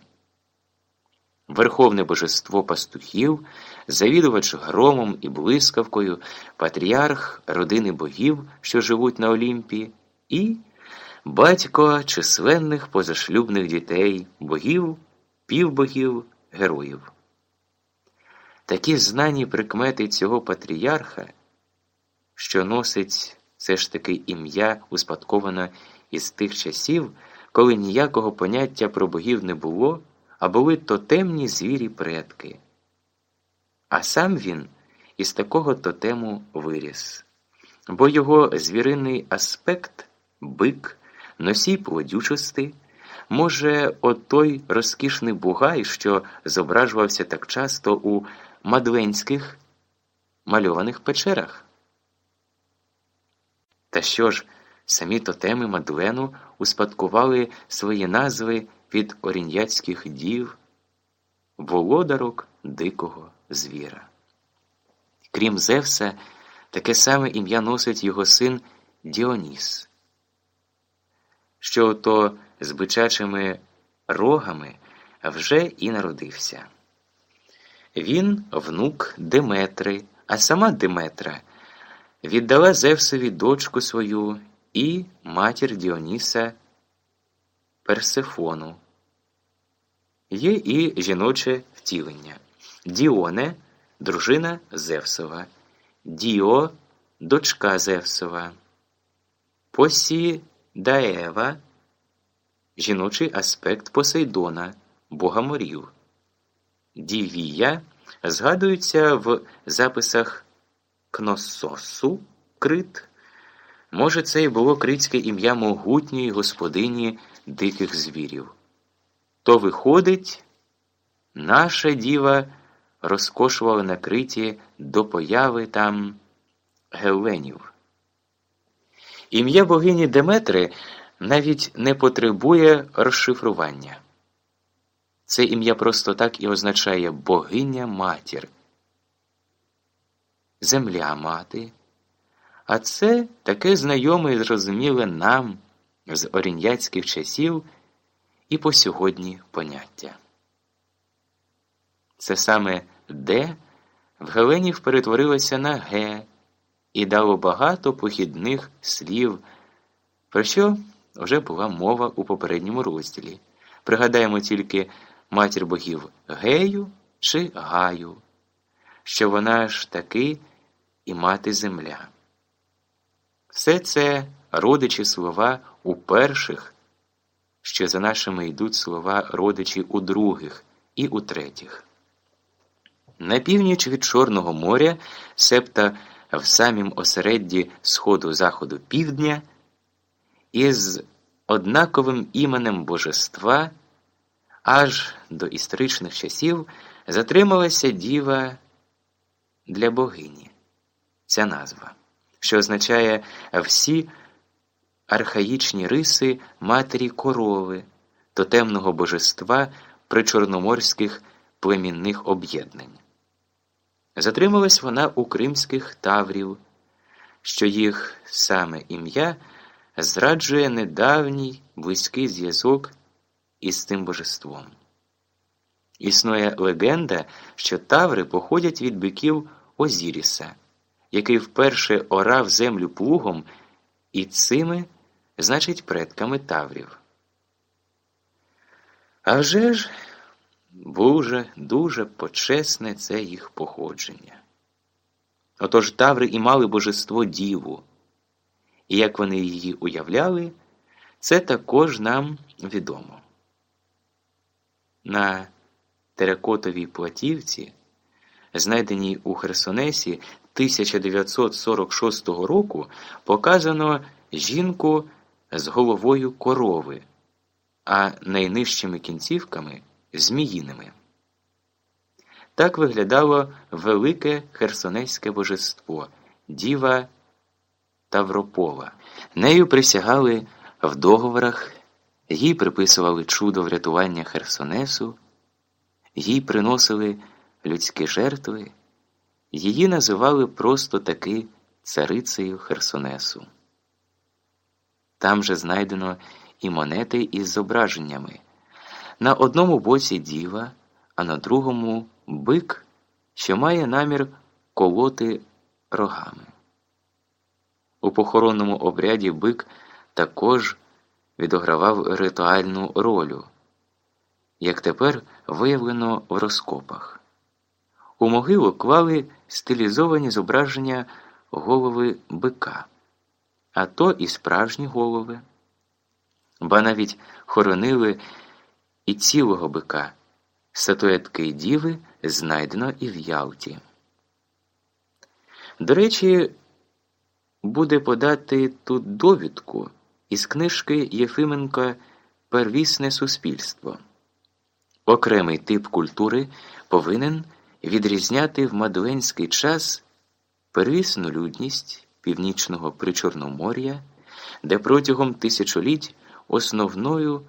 Верховне божество пастухів, завідувач громом і блискавкою, патріарх родини богів, що живуть на Олімпі, і батько численних позашлюбних дітей, богів, півбогів, героїв. Такі знані прикмети цього патріарха, що носить все ж таки ім'я, успадковане із тих часів, коли ніякого поняття про богів не було, а були тотемні звірі предки. А сам він із такого тотему виріс, бо його звіринний аспект, бик, носій плодючости, може, отой розкішний бугай, що зображувався так часто у мадленських мальованих печерах. Та що ж, самі тотеми Мадлену успадкували свої назви від орін'яцьких дів, володарок дикого звіра. Крім Зевса, таке саме ім'я носить його син Діоніс, що ото з бичачими рогами вже і народився. Він внук Деметри, А сама Диметра віддала Зевсові дочку свою і матір Діоніса Персефону. Є і жіноче втілення. Діоне дружина Зевсова, Діо дочка Зевсова, Посідаева жіночий аспект Посейдона, бога морів. Дівія згадується в записах Кнососу Крит. Може, це і було критське ім'я могутньої господині диких звірів. То виходить, наша діва розкошувала на криті до появи там геленів. Ім'я богині Деметри навіть не потребує розшифрування. Це ім'я просто так і означає богиня матір, земля мати. А це таке знайоме і зрозуміле нам з орін'яцьких часів і по сьогодні поняття. Це саме Де в Геленів перетворилося на Ге і дало багато похідних слів, про що вже була мова у попередньому розділі. Пригадаємо тільки матір богів Гею чи Гаю, що вона ж таки і мати земля. Все це родичі слова у перших, що за нашими йдуть слова родичі у других і у третіх. На північ від Чорного моря, септа в самім осередді сходу заходу півдня, із однаковим іменем божества аж до історичних часів затрималася діва для богині. Ця назва, що означає всі архаїчні риси матері корови, тотемного божества причорноморських племінних об'єднань. Затрималась вона у кримських таврів, що їх саме ім'я зраджує недавній близький зв'язок із цим божеством. Існує легенда, що таври походять від биків Озіріса, який вперше орав землю плугом і цими, значить, предками таврів. А вже ж дуже, дуже почесне це їх походження. Отож таври і мали божество діву, і як вони її уявляли, це також нам відомо. На теракотовій платівці, знайденій у Херсонесі 1946 року, показано жінку з головою корови, а найнижчими кінцівками зміїними. Так виглядало велике херсонейське божество Діва Тавропола. Нею присягали в договорах, їй приписували чудо врятування Херсонесу, їй приносили людські жертви, її називали просто таки царицею Херсонесу. Там же знайдено і монети із зображеннями. На одному боці діва, а на другому бик, що має намір колоти рогами. У похоронному обряді бик також відогравав ритуальну роль, як тепер виявлено в розкопах. У могилу клали стилізовані зображення голови бика, а то і справжні голови, ба навіть хоронили і цілого бика, статуетки діви знайдено і в Ялті. До речі, буде подати тут довідку із книжки Єфименка Первісне суспільство. Окремий тип культури повинен відрізняти в мадуенський час первісну людність північного Причорномор'я, де протягом тисячоліть основною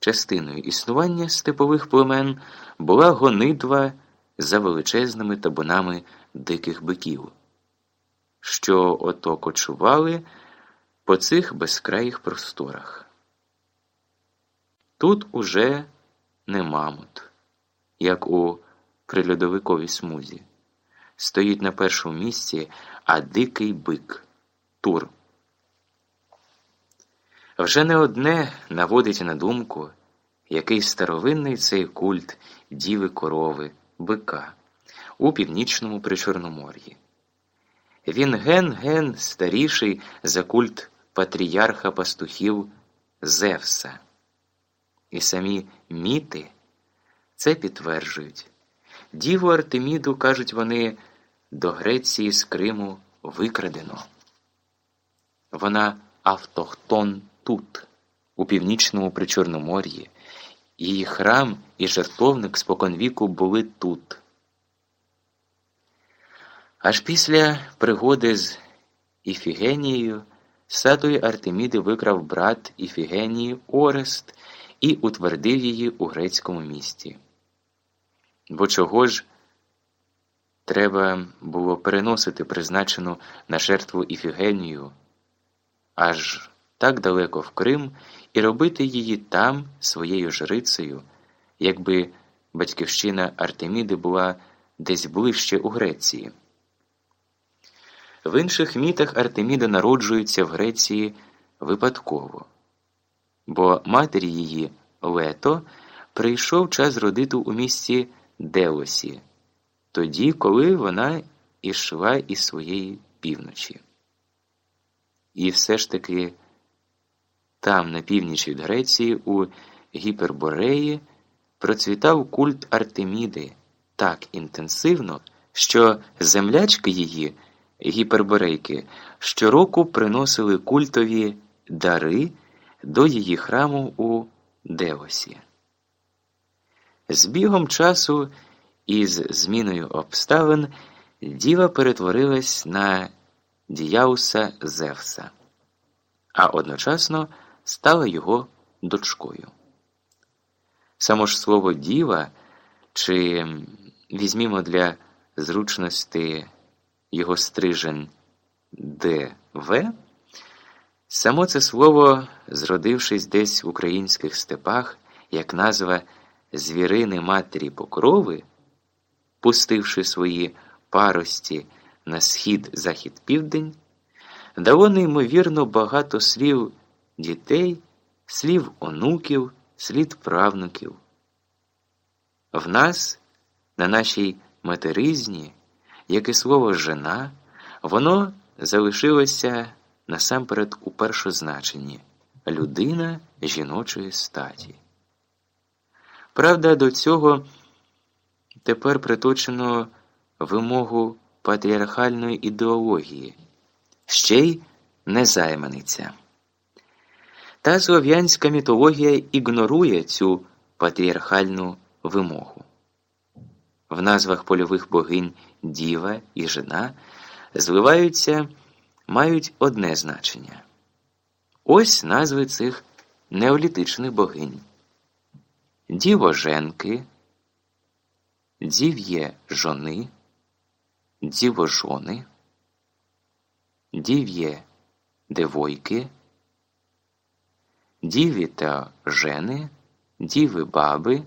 частиною існування степових племен була гонитва за величезними табунами диких биків що ото кочували по цих безкраїх просторах. Тут уже не мамут, як у прильодовиковій смузі. стоїть на першому місці, а дикий бик тур. Вже не одне наводить на думку, який старовинний цей культ діви корови, бика у північному Причорномор'ї. Він ген-ген старіший за культ патріарха пастухів Зевса. І самі міти це підтверджують. Діву Артеміду, кажуть вони, до Греції з Криму викрадено. Вона автохтон тут, у північному Причорномор'ї. Її храм і жертовник споконвіку були тут. Аж після пригоди з Іфігенією статуї Артеміди викрав брат Іфігенії Орест і утвердив її у грецькому місті. Бо чого ж треба було переносити призначену на жертву Іфігенію аж так далеко в Крим і робити її там своєю жрицею, якби батьківщина Артеміди була десь ближче у Греції. В інших мітах Артеміда народжується в Греції випадково, бо матері її Лето прийшов час родити у місті Делосі, тоді, коли вона ішла із своєї півночі. І все ж таки там, на північ від Греції, у Гіпербореї, процвітав культ Артеміди так інтенсивно, що землячки її гіперборейки щороку приносили культові дари до її храму у Деосі. З бігом часу і з зміною обставин діва перетворилась на діяуса Зевса, а одночасно стала його дочкою. Само ж слово діва, чи візьмімо для зручності його стрижень ДВ, само це слово, зродившись десь в українських степах, як назва звірини матері покрови, пустивши свої парості на схід захід південь, дало неймовірно багато слів дітей, слів онуків, слід правнуків. В нас, на нашій материзні, як і слово жена, воно залишилося насамперед у першозначенні людина жіночої статі. Правда, до цього тепер приточено вимогу патріархальної ідеології, ще й незайманиця. Та слов'янська мітологія ігнорує цю патріархальну вимогу. В назвах польових богинь діва і жена зливаються, мають одне значення. Ось назви цих неолітичних богинь. Дівоженки, дів'є жони, дівожони, дів'є девойки, діві та жени, діви баби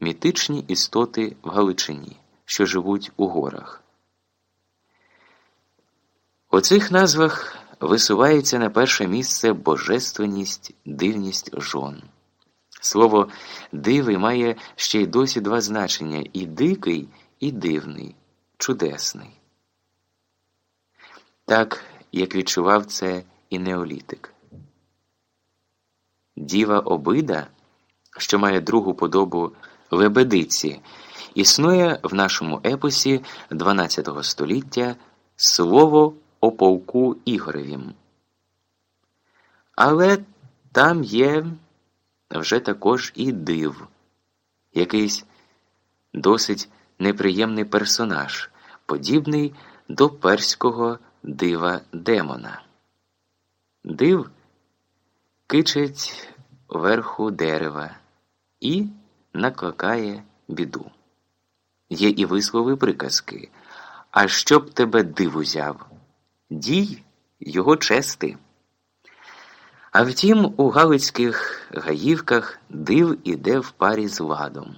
мітичні істоти в Галичині, що живуть у горах. У цих назвах висувається на перше місце божественність, дивність жон. Слово дивий має ще й досі два значення і дикий, і дивний, чудесний. Так, як відчував це і неолітик. Діва обида, що має другу подобу Лебедиці існує в нашому епосі XII століття слово о полку Ігоревім. Але там є вже також і див, якийсь досить неприємний персонаж, подібний до перського дива демона. Див кичить верху дерева і накликає біду. Є і вислови приказки. А щоб тебе див узяв? Дій його чести. А втім, у Галицьких гаївках див іде в парі з ладом.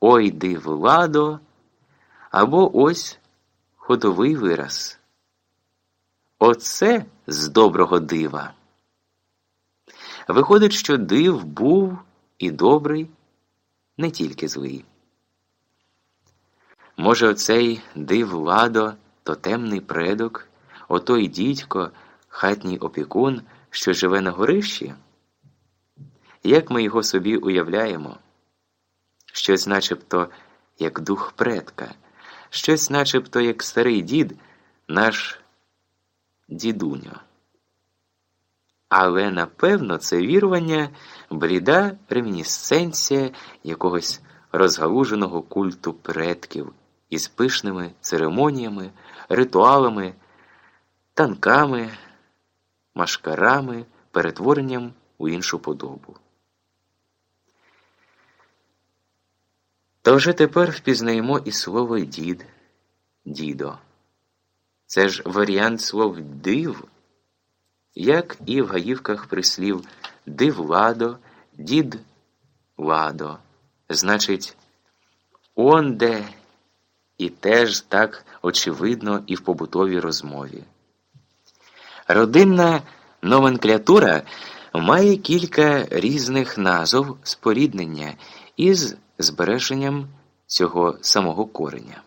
Ой див ладо, або ось ходовий вираз. Оце з доброго дива. Виходить, що див був і добрий, не тільки злий. Може, оцей див ладо, то темний предок, отой дідько, хатній опікун, що живе на горищі? Як ми його собі уявляємо? Щось начебто як дух предка, щось начебто як старий дід, наш дідуньо. Але напевно це вірування бліда ремінісценція якогось розгалуженого культу предків із пишними церемоніями, ритуалами, танками, машкарами, перетворенням у іншу подобу. Та вже тепер впізнаємо і слово дід, дідо. Це ж варіант слов див, як і в гаївках прислів див-ладо, дід ладо, значить, онде, і теж так очевидно і в побутовій розмові. Родинна номенклятура має кілька різних назв споріднення із збереженням цього самого кореня.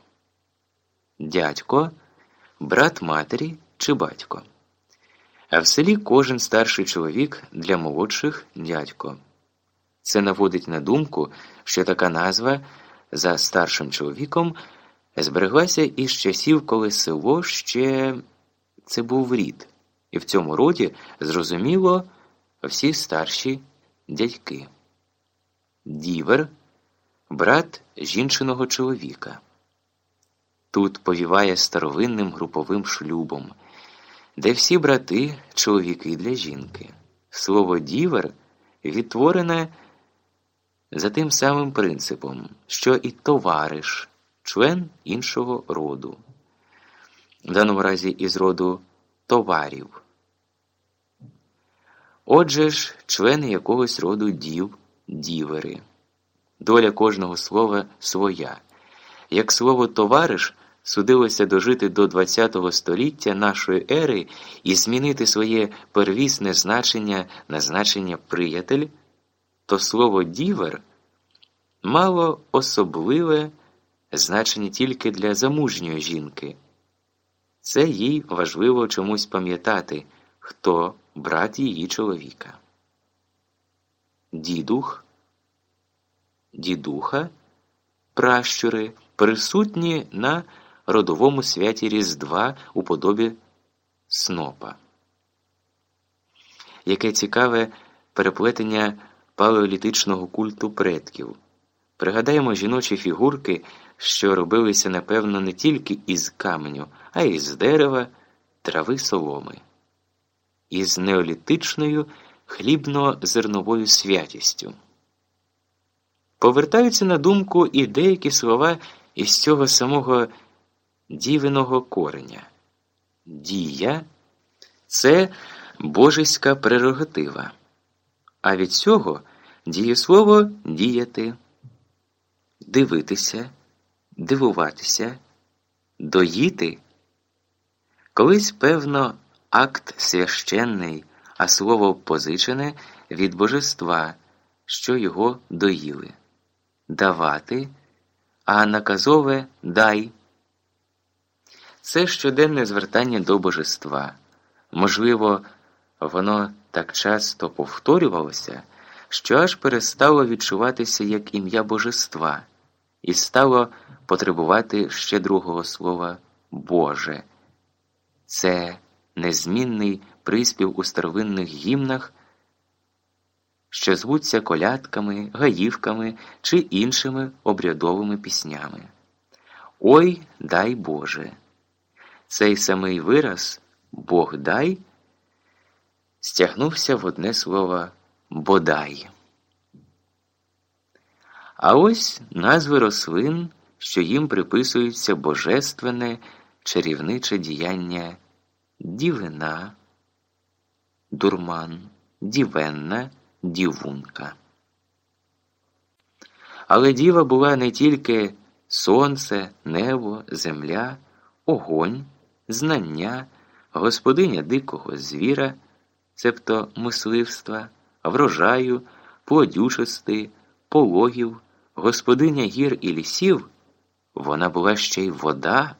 Дядько, брат матері чи батько. А в селі кожен старший чоловік для молодших дядько. Це наводить на думку, що така назва за старшим чоловіком збереглася із часів, коли село ще це був рід, і в цьому роді, зрозуміло, всі старші дядьки. Дівер брат жінчиного чоловіка. Тут повіває старовинним груповим шлюбом, де всі брати чоловіки для жінки. Слово дівер відтворене за тим самим принципом, що і товариш, член іншого роду, в даному разі із роду товарів. Отже ж, члени якогось роду дів, дівери. Доля кожного слова своя. Як слово товариш судилося дожити до ХХ століття нашої ери і змінити своє первісне значення на значення приятель, то слово дівер мало особливе значення тільки для замужньої жінки. Це їй важливо чомусь пам'ятати, хто брат її чоловіка. Дідух дідуха, пращури присутні на родовому святі Різдва у подобі снопа. Яке цікаве переплетення палеолітичного культу предків. Пригадаємо жіночі фігурки, що робилися, напевно, не тільки із каменю, а й з дерева, трави соломи, із неолітичною хлібно-зерновою святістю. Повертаються на думку і деякі слова із цього самого дівиного кореня. Дія це божеська прерогатива, а від цього дієслово діяти, дивитися, дивуватися, доїти. Колись, певно, акт священний, а слово позичене від божества, що його доїли давати, а наказове дай. Це щоденне звертання до божества. Можливо, воно так часто повторювалося, що аж перестало відчуватися як ім'я божества, і стало потребувати ще другого слова Боже. Це незмінний приспів у старовинних гімнах що звуться колядками, гаївками чи іншими обрядовими піснями. Ой, дай Боже! Цей самий вираз Бог дай стягнувся в одне слово бодай. А ось назви рослин, що їм приписується божественне чарівниче діяння дівина, дурман, дівенна дівунка. Але діва була не тільки сонце, небо, земля, огонь, знання, господиня дикого звіра, цебто мисливства, врожаю, плодючости, пологів, господиня гір і лісів, вона була ще й вода,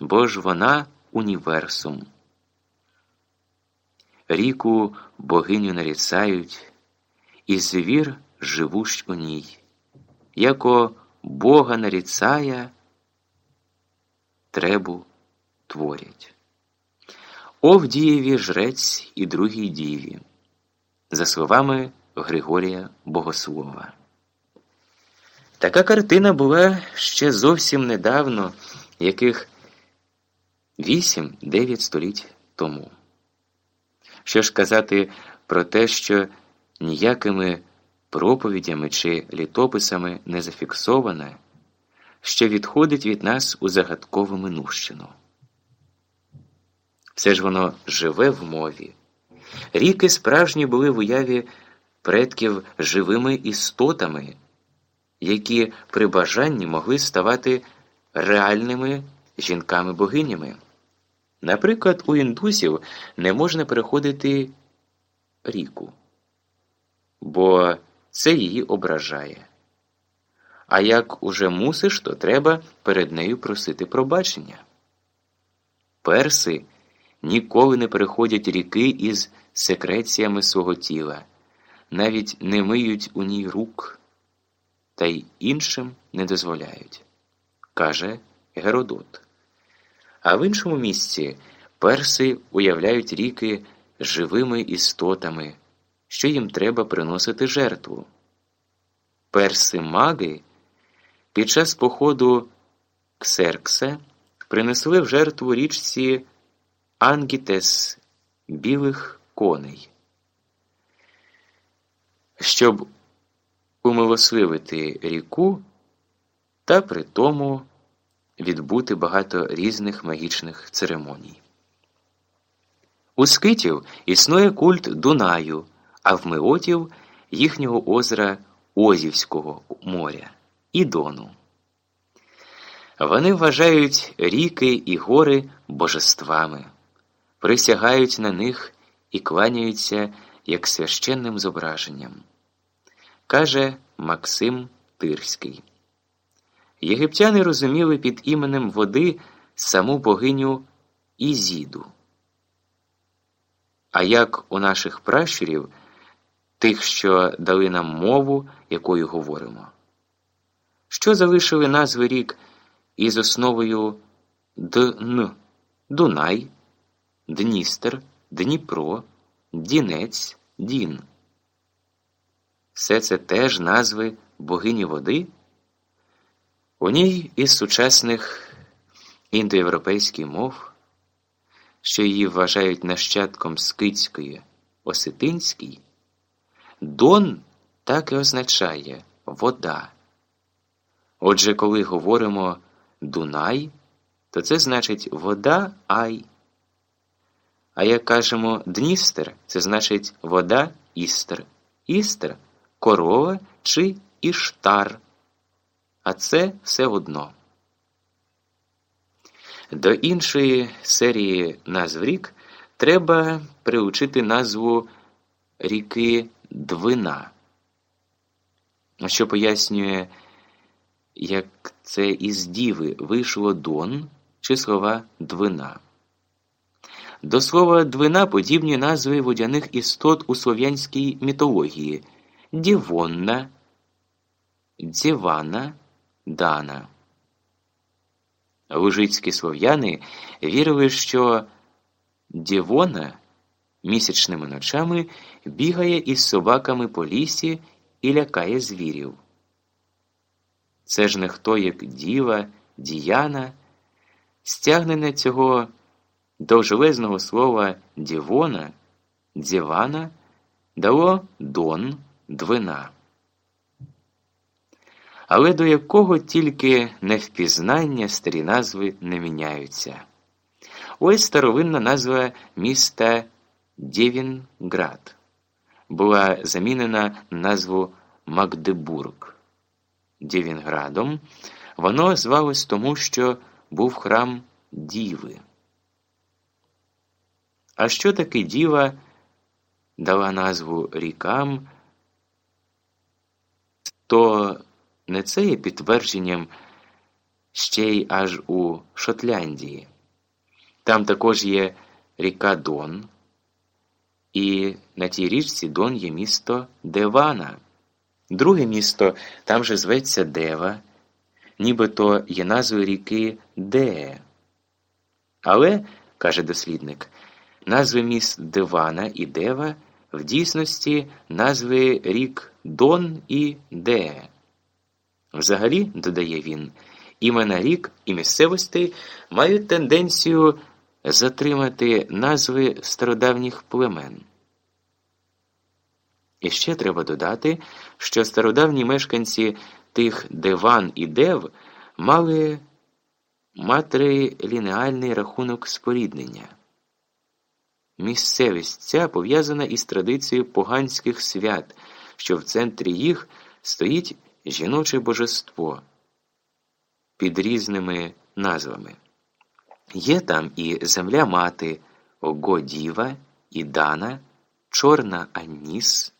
бо ж вона універсум. Ріку богиню наріцають, і звір живущ у ній, яко Бога наріцая, требу творять. Овдієві жрець і другій діві, за словами Григорія Богослова. Така картина була ще зовсім недавно, яких вісім-дев'ять століть тому. Що ж казати про те, що ніякими проповідями чи літописами не зафіксоване, що відходить від нас у загадкову минущину. Все ж воно живе в мові. Ріки справжні були в уяві предків живими істотами, які при бажанні могли ставати реальними жінками-богинями. Наприклад, у індусів не можна переходити ріку, бо це її ображає. А як уже мусиш, то треба перед нею просити пробачення. Перси ніколи не переходять ріки із секреціями свого тіла, навіть не миють у ній рук, та й іншим не дозволяють, каже Геродот. А в іншому місці перси уявляють ріки живими істотами, що їм треба приносити жертву. Перси маги під час походу Ксеркса принесли в жертву річці Ангітес білих коней. Щоб умилосливити ріку та при тому відбути багато різних магічних церемоній. У скитів існує культ Дунаю, а в Меотів їхнього озера Озівського моря і Дону. Вони вважають ріки і гори божествами, присягають на них і кланяються як священним зображенням, каже Максим Тирський. Єгиптяни розуміли під іменем води саму богиню Ізіду. А як у наших пращурів, тих, що дали нам мову, якою говоримо, що залишили назви рік із основою Дн, Дунай, Дністер, Дніпро, Дінець, Дін. Все це теж назви богині води. У ній із сучасних індоєвропейських мов, що її вважають нащадком скитської, осетинській, Дон так і означає вода. Отже, коли говоримо Дунай, то це значить вода ай. А як кажемо Дністер, це значить вода істер, істер корова чи іштар а це все одно. До іншої серії назв рік треба приучити назву ріки Двина, що пояснює, як це із діви вийшло Дон чи слова Двина. До слова двина подібні назви водяних істот у слов'янській мітології Дівонна, Дзівана. Дана. Лужицькі слов'яни вірили, що Дівона місячними ночами бігає із собаками по лісі і лякає звірів. Це ж не хто як діва, діяна, стягнене цього довжелезного слова дівона, дівана дало дон, двина але до якого тільки невпізнання старі назви не міняються. Ось старовинна назва міста Дєвінград була замінена на назву Магдебург. Дєвінградом воно звалось тому, що був храм діви. А що таке діва дала назву рікам, то не це є підтвердженням ще й аж у Шотландії. Там також є ріка Дон, і на тій річці Дон є місто Девана. Друге місто там же зветься Дева, нібито є назвою ріки Де. Але, каже дослідник, назви міст Девана і Дева в дійсності назви рік Дон і Де. Взагалі, додає він, імена рік і місцевостей мають тенденцію затримати назви стародавніх племен. І ще треба додати, що стародавні мешканці тих Деван і Дев мали матрилінеальний рахунок споріднення. Місцевість ця пов'язана із традицією поганських свят, що в центрі їх стоїть жіноче божество під різними назвами. Є там і земля мати Огодіва, і Дана, Чорна Анніс,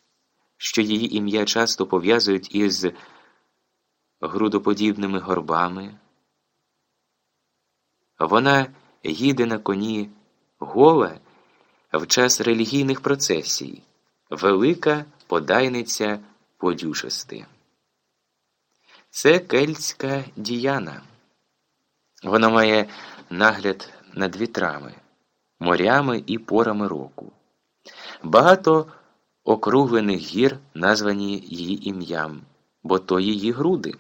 що її ім'я часто пов'язують із грудоподібними горбами. Вона їде на коні гола в час релігійних процесій, велика подайниця подюшости. Це кельтська діяна. Вона має нагляд над вітрами, морями і порами року. Багато округлених гір названі її ім'ям, бо то її груди.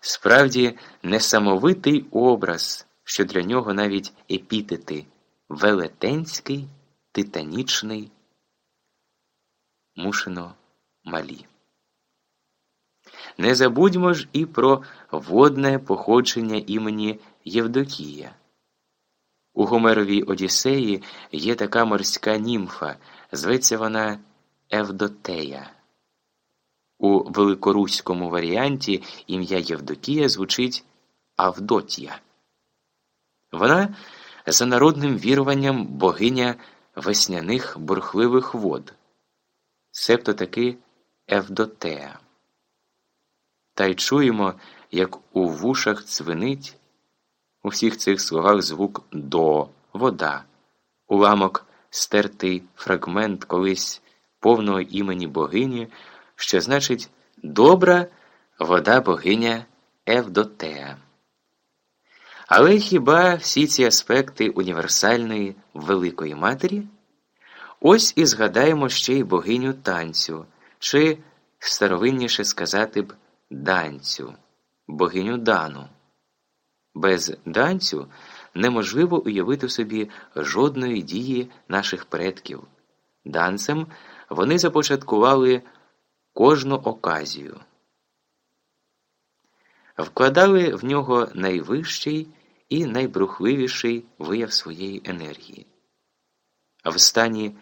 Справді, несамовитий образ, що для нього навіть епітети велетенський, титанічний, мушено малі. Не забудьмо ж і про водне походження імені Євдокія. У Гомеровій Одіссеї є така морська німфа, зветься вона Евдотея. У великоруському варіанті ім'я Євдокія звучить Авдотія. Вона за народним віруванням богиня весняних бурхливих вод, себто таки Евдотея. Та й чуємо, як у вушах цвинить у всіх цих словах звук до, вода, уламок стертий фрагмент колись повного імені богині, що значить добра вода богиня Евдотеа. Але хіба всі ці аспекти універсальної Великої Матері? Ось і згадаємо ще й богиню танцю, чи старовинніше сказати б данцю, богиню Дану. Без данцю неможливо уявити в собі жодної дії наших предків. Данцем вони започаткували кожну оказію, вкладали в нього найвищий і найбрухливіший вияв своєї енергії. В стані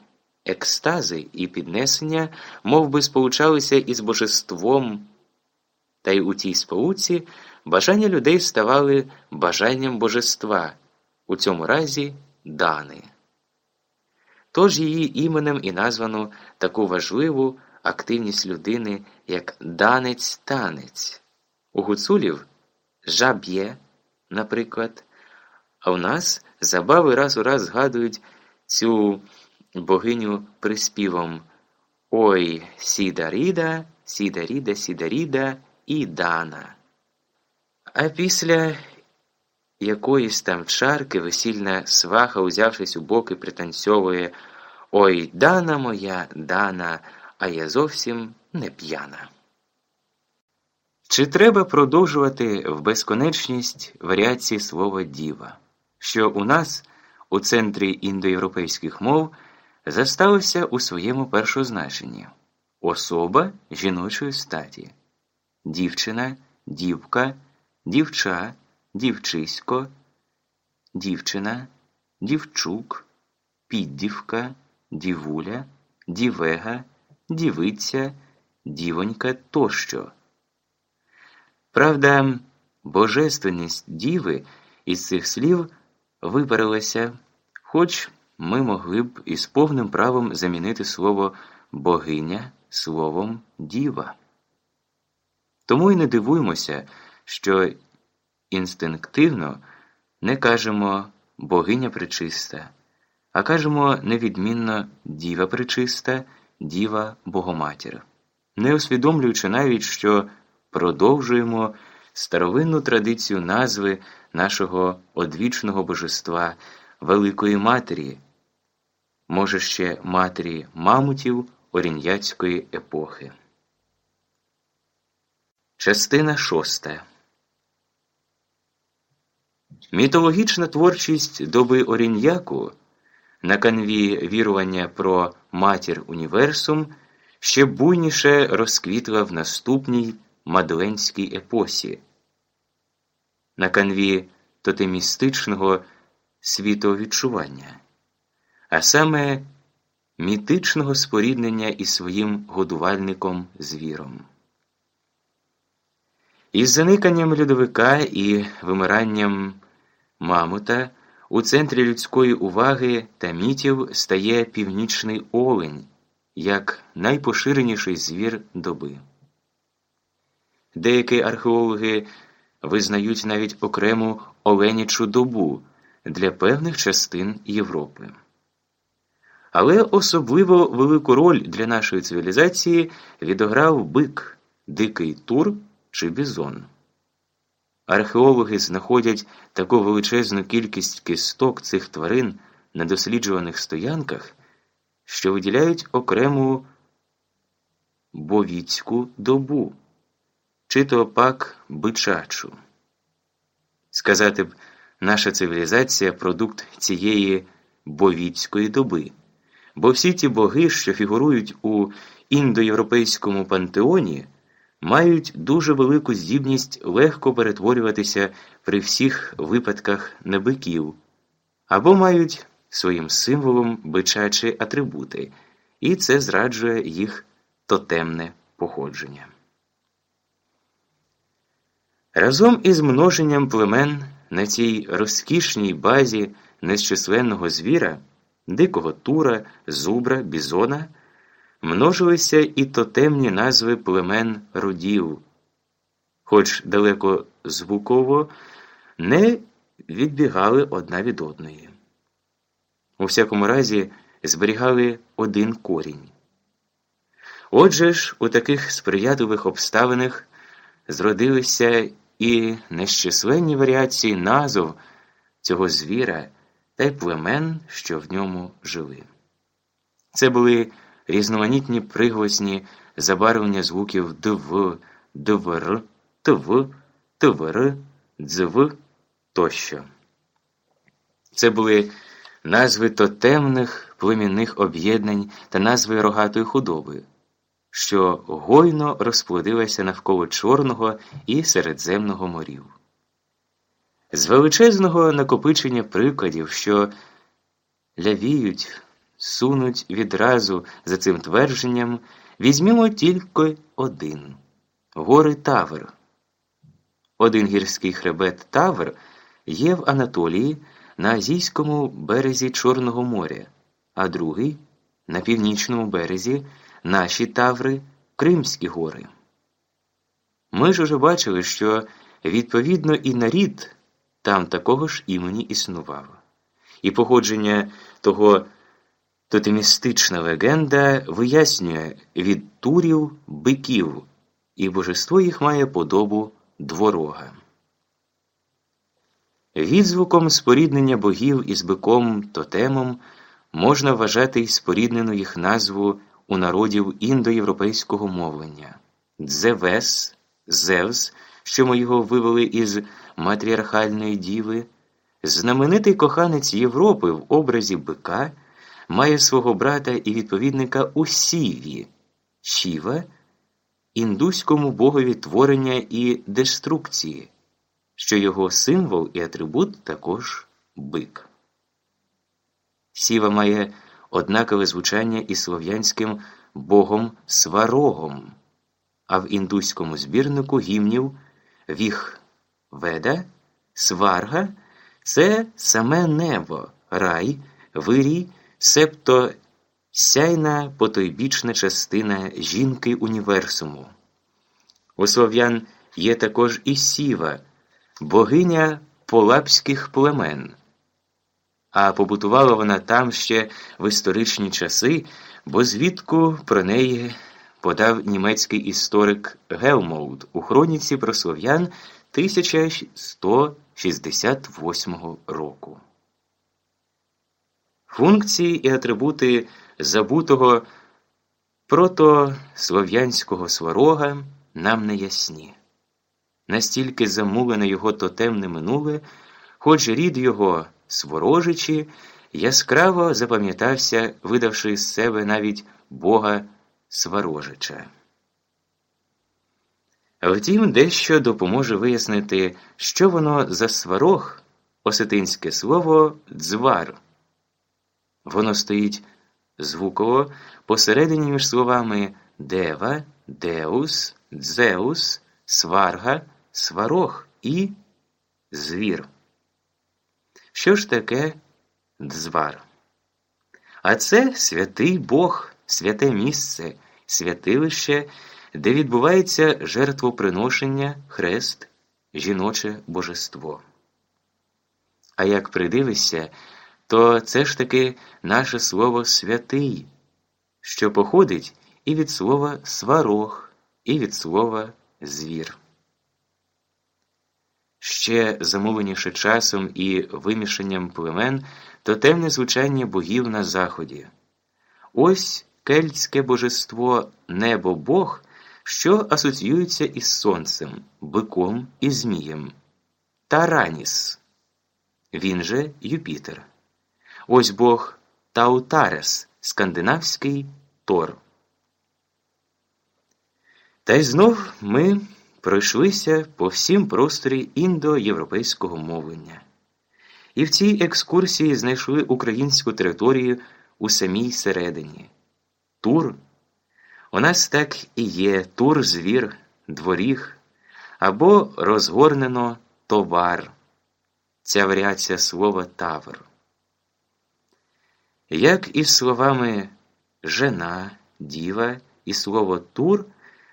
екстази і піднесення мов би, сполучалися із божеством, та й у тій сполуці бажання людей ставали бажанням божества, у цьому разі дани. Тож її іменем і названо таку важливу активність людини, як данець-танець. У гуцулів жаб'є, наприклад, а у нас забави раз у раз згадують цю богиню приспівом Ой, сідаріда, сідаріда, сідаріда і дана. А після якоїсь там чарки весільна сваха, узявшись у боки, пританцьовує Ой, дана моя, дана, а я зовсім не п'яна. Чи треба продовжувати в безконечність варіації слова діва, що у нас у центрі індоєвропейських мов заставився у своєму першозначенні особа жіночої статі, дівчина, дівка дівча, дівчисько, дівчина, дівчук, піддівка, дівуля, дівега, дівиця, дівонька тощо. Правда, божественність діви із цих слів випарилася, хоч ми могли б із повним правом замінити слово богиня словом діва. Тому й не дивуємося, що інстинктивно не кажемо богиня пречиста, а кажемо невідмінно діва пречиста, діва Богоматір, не усвідомлюючи навіть, що продовжуємо старовинну традицію назви нашого одвічного божества, Великої Матері, може ще матері Мамутів орін'яцької епохи. Частина шоста Мітологічна творчість доби Оріньяку на канві вірування про матір універсум ще буйніше розквітла в наступній мадленській епосі, на канві тотемістичного світовідчування, а саме мітичного споріднення із своїм годувальником звіром. Із заниканням льодовика і вимиранням мамута у центрі людської уваги та мітів стає північний олень як найпоширеніший звір доби. Деякі археологи визнають навіть окрему оленячу добу для певних частин Європи. Але особливо велику роль для нашої цивілізації відограв бик, дикий тур чи бізон. Археологи знаходять таку величезну кількість кісток цих тварин на досліджуваних стоянках, що виділяють окрему бовіцьку добу, чи то пак бичачу. Сказати б, наша цивілізація продукт цієї бовіцької доби, бо всі ті боги, що фігурують у індоєвропейському пантеоні мають дуже велику здібність легко перетворюватися при всіх випадках на биків, або мають своїм символом бичачі атрибути, і це зраджує їх тотемне походження. Разом із множенням племен на цій розкішній базі нещисленного звіра, дикого тура, зубра, бізона множилися і тотемні назви племен родів, хоч далеко звуково не відбігали одна від одної. У всякому разі, зберігали один корінь. Отже ж, у таких сприятливих обставинах зродилися і нещисленні варіації назв цього звіра та й племен, що в ньому жили. Це були різноманітні приголосні забарвлення звуків дв, двр, тв, твр, дзв тощо. Це були назви тотемних племінних об'єднань та назви рогатої худоби, що гойно розплодилася навколо Чорного і Середземного морів. З величезного накопичення прикладів, що лявіють сунуть відразу за цим твердженням, візьмімо тільки один гори Тавр. Один гірський хребет Тавр є в Анатолії на азійському березі Чорного моря, а другий на північному березі наші Таври Кримські гори. Ми ж уже бачили, що відповідно і нарід там такого ж імені існував, і походження того Тотемістична легенда вияснює від турів биків, і божество їх має подобу дворога. Відзвуком споріднення богів із биком тотемом можна вважати й споріднену їх назву у народів індоєвропейського мовлення Дзевес, Зевс, що ми його вивели із матріархальної діви, знаменитий коханець Європи в образі бика має свого брата і відповідника у Сіві, Шіва, індуському богові творення і деструкції, що його символ і атрибут також бик. Сіва має однакове звучання із слов'янським богом сварогом, а в індуському збірнику гімнів віх веда, сварга це саме небо, рай, вирій, себто сяйна потойбічна частина жінки універсуму. У слов'ян є також і сіва, богиня полапських племен. А побутувала вона там ще в історичні часи, бо звідку про неї подав німецький історик Гелмольд у хроніці про слов'ян 1168 року. Функції і атрибути забутого протослов'янського сварога нам не ясні. Настільки замулене його тотемне минуле, хоч рід його сворожичі, яскраво запам'ятався, видавши з себе навіть Бога Сварожича. Втім, дещо допоможе вияснити, що воно за сварог, осетинське слово дзвар. Воно стоїть звуково посередині між словами дева, деус, дзеус, сварга, сварог і звір. Що ж таке дзвар? А це святий Бог, святе місце, святилище, де відбувається жертвоприношення, хрест, жіноче божество. А як придивишся, то це ж таки наше слово святий, що походить і від слова сварог, і від слова звір. Ще замовленіше часом і вимішанням племен то темне звучання богів на заході. Ось кельтське божество небо Бог, що асоціюється із сонцем, биком і змієм. Тараніс. Він же Юпітер. Ось Бог Таутарес, скандинавський Тор. Та й знов ми пройшлися по всім просторі індоєвропейського мовлення. І в цій екскурсії знайшли українську територію у самій середині. Тур. У нас так і є тур звір, дворіг або розгорнено товар. Ця варіація слова тавр. Як із словами жена, діва і слово тур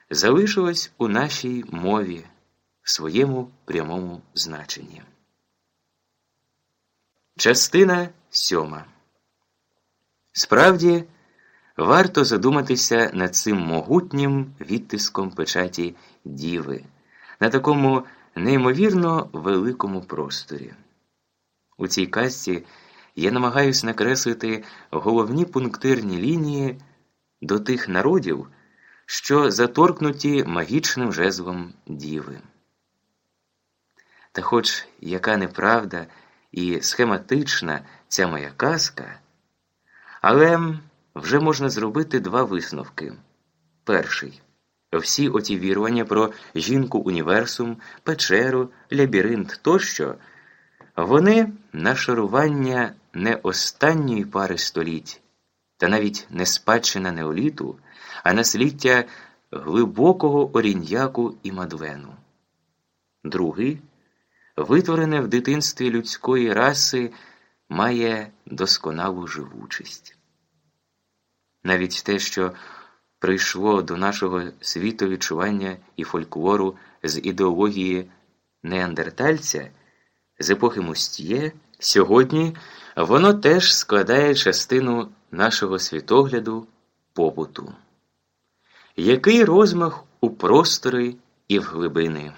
залишилось у нашій мові в своєму прямому значенні. Частина сьома. Справді варто задуматися над цим могутнім відтиском печаті діви на такому неймовірно великому просторі. У цій казці я намагаюсь накреслити головні пунктирні лінії до тих народів, що заторкнуті магічним жезлом діви. Та хоч яка неправда і схематична ця моя казка, але вже можна зробити два висновки. Перший всі оті вірування про жінку універсум, печеру, лабіринт тощо, вони нашарування не останньої пари століть, та навіть не спадщина неоліту, а насліддя глибокого оріньяку і мадлену. Другий витворене в дитинстві людської раси, має досконалу живучість. Навіть те, що прийшло до нашого світовідчування і фольклору з ідеології неандертальця з епохи Мустіє, сьогодні воно теж складає частину нашого світогляду побуту. Який розмах у простори і в глибини?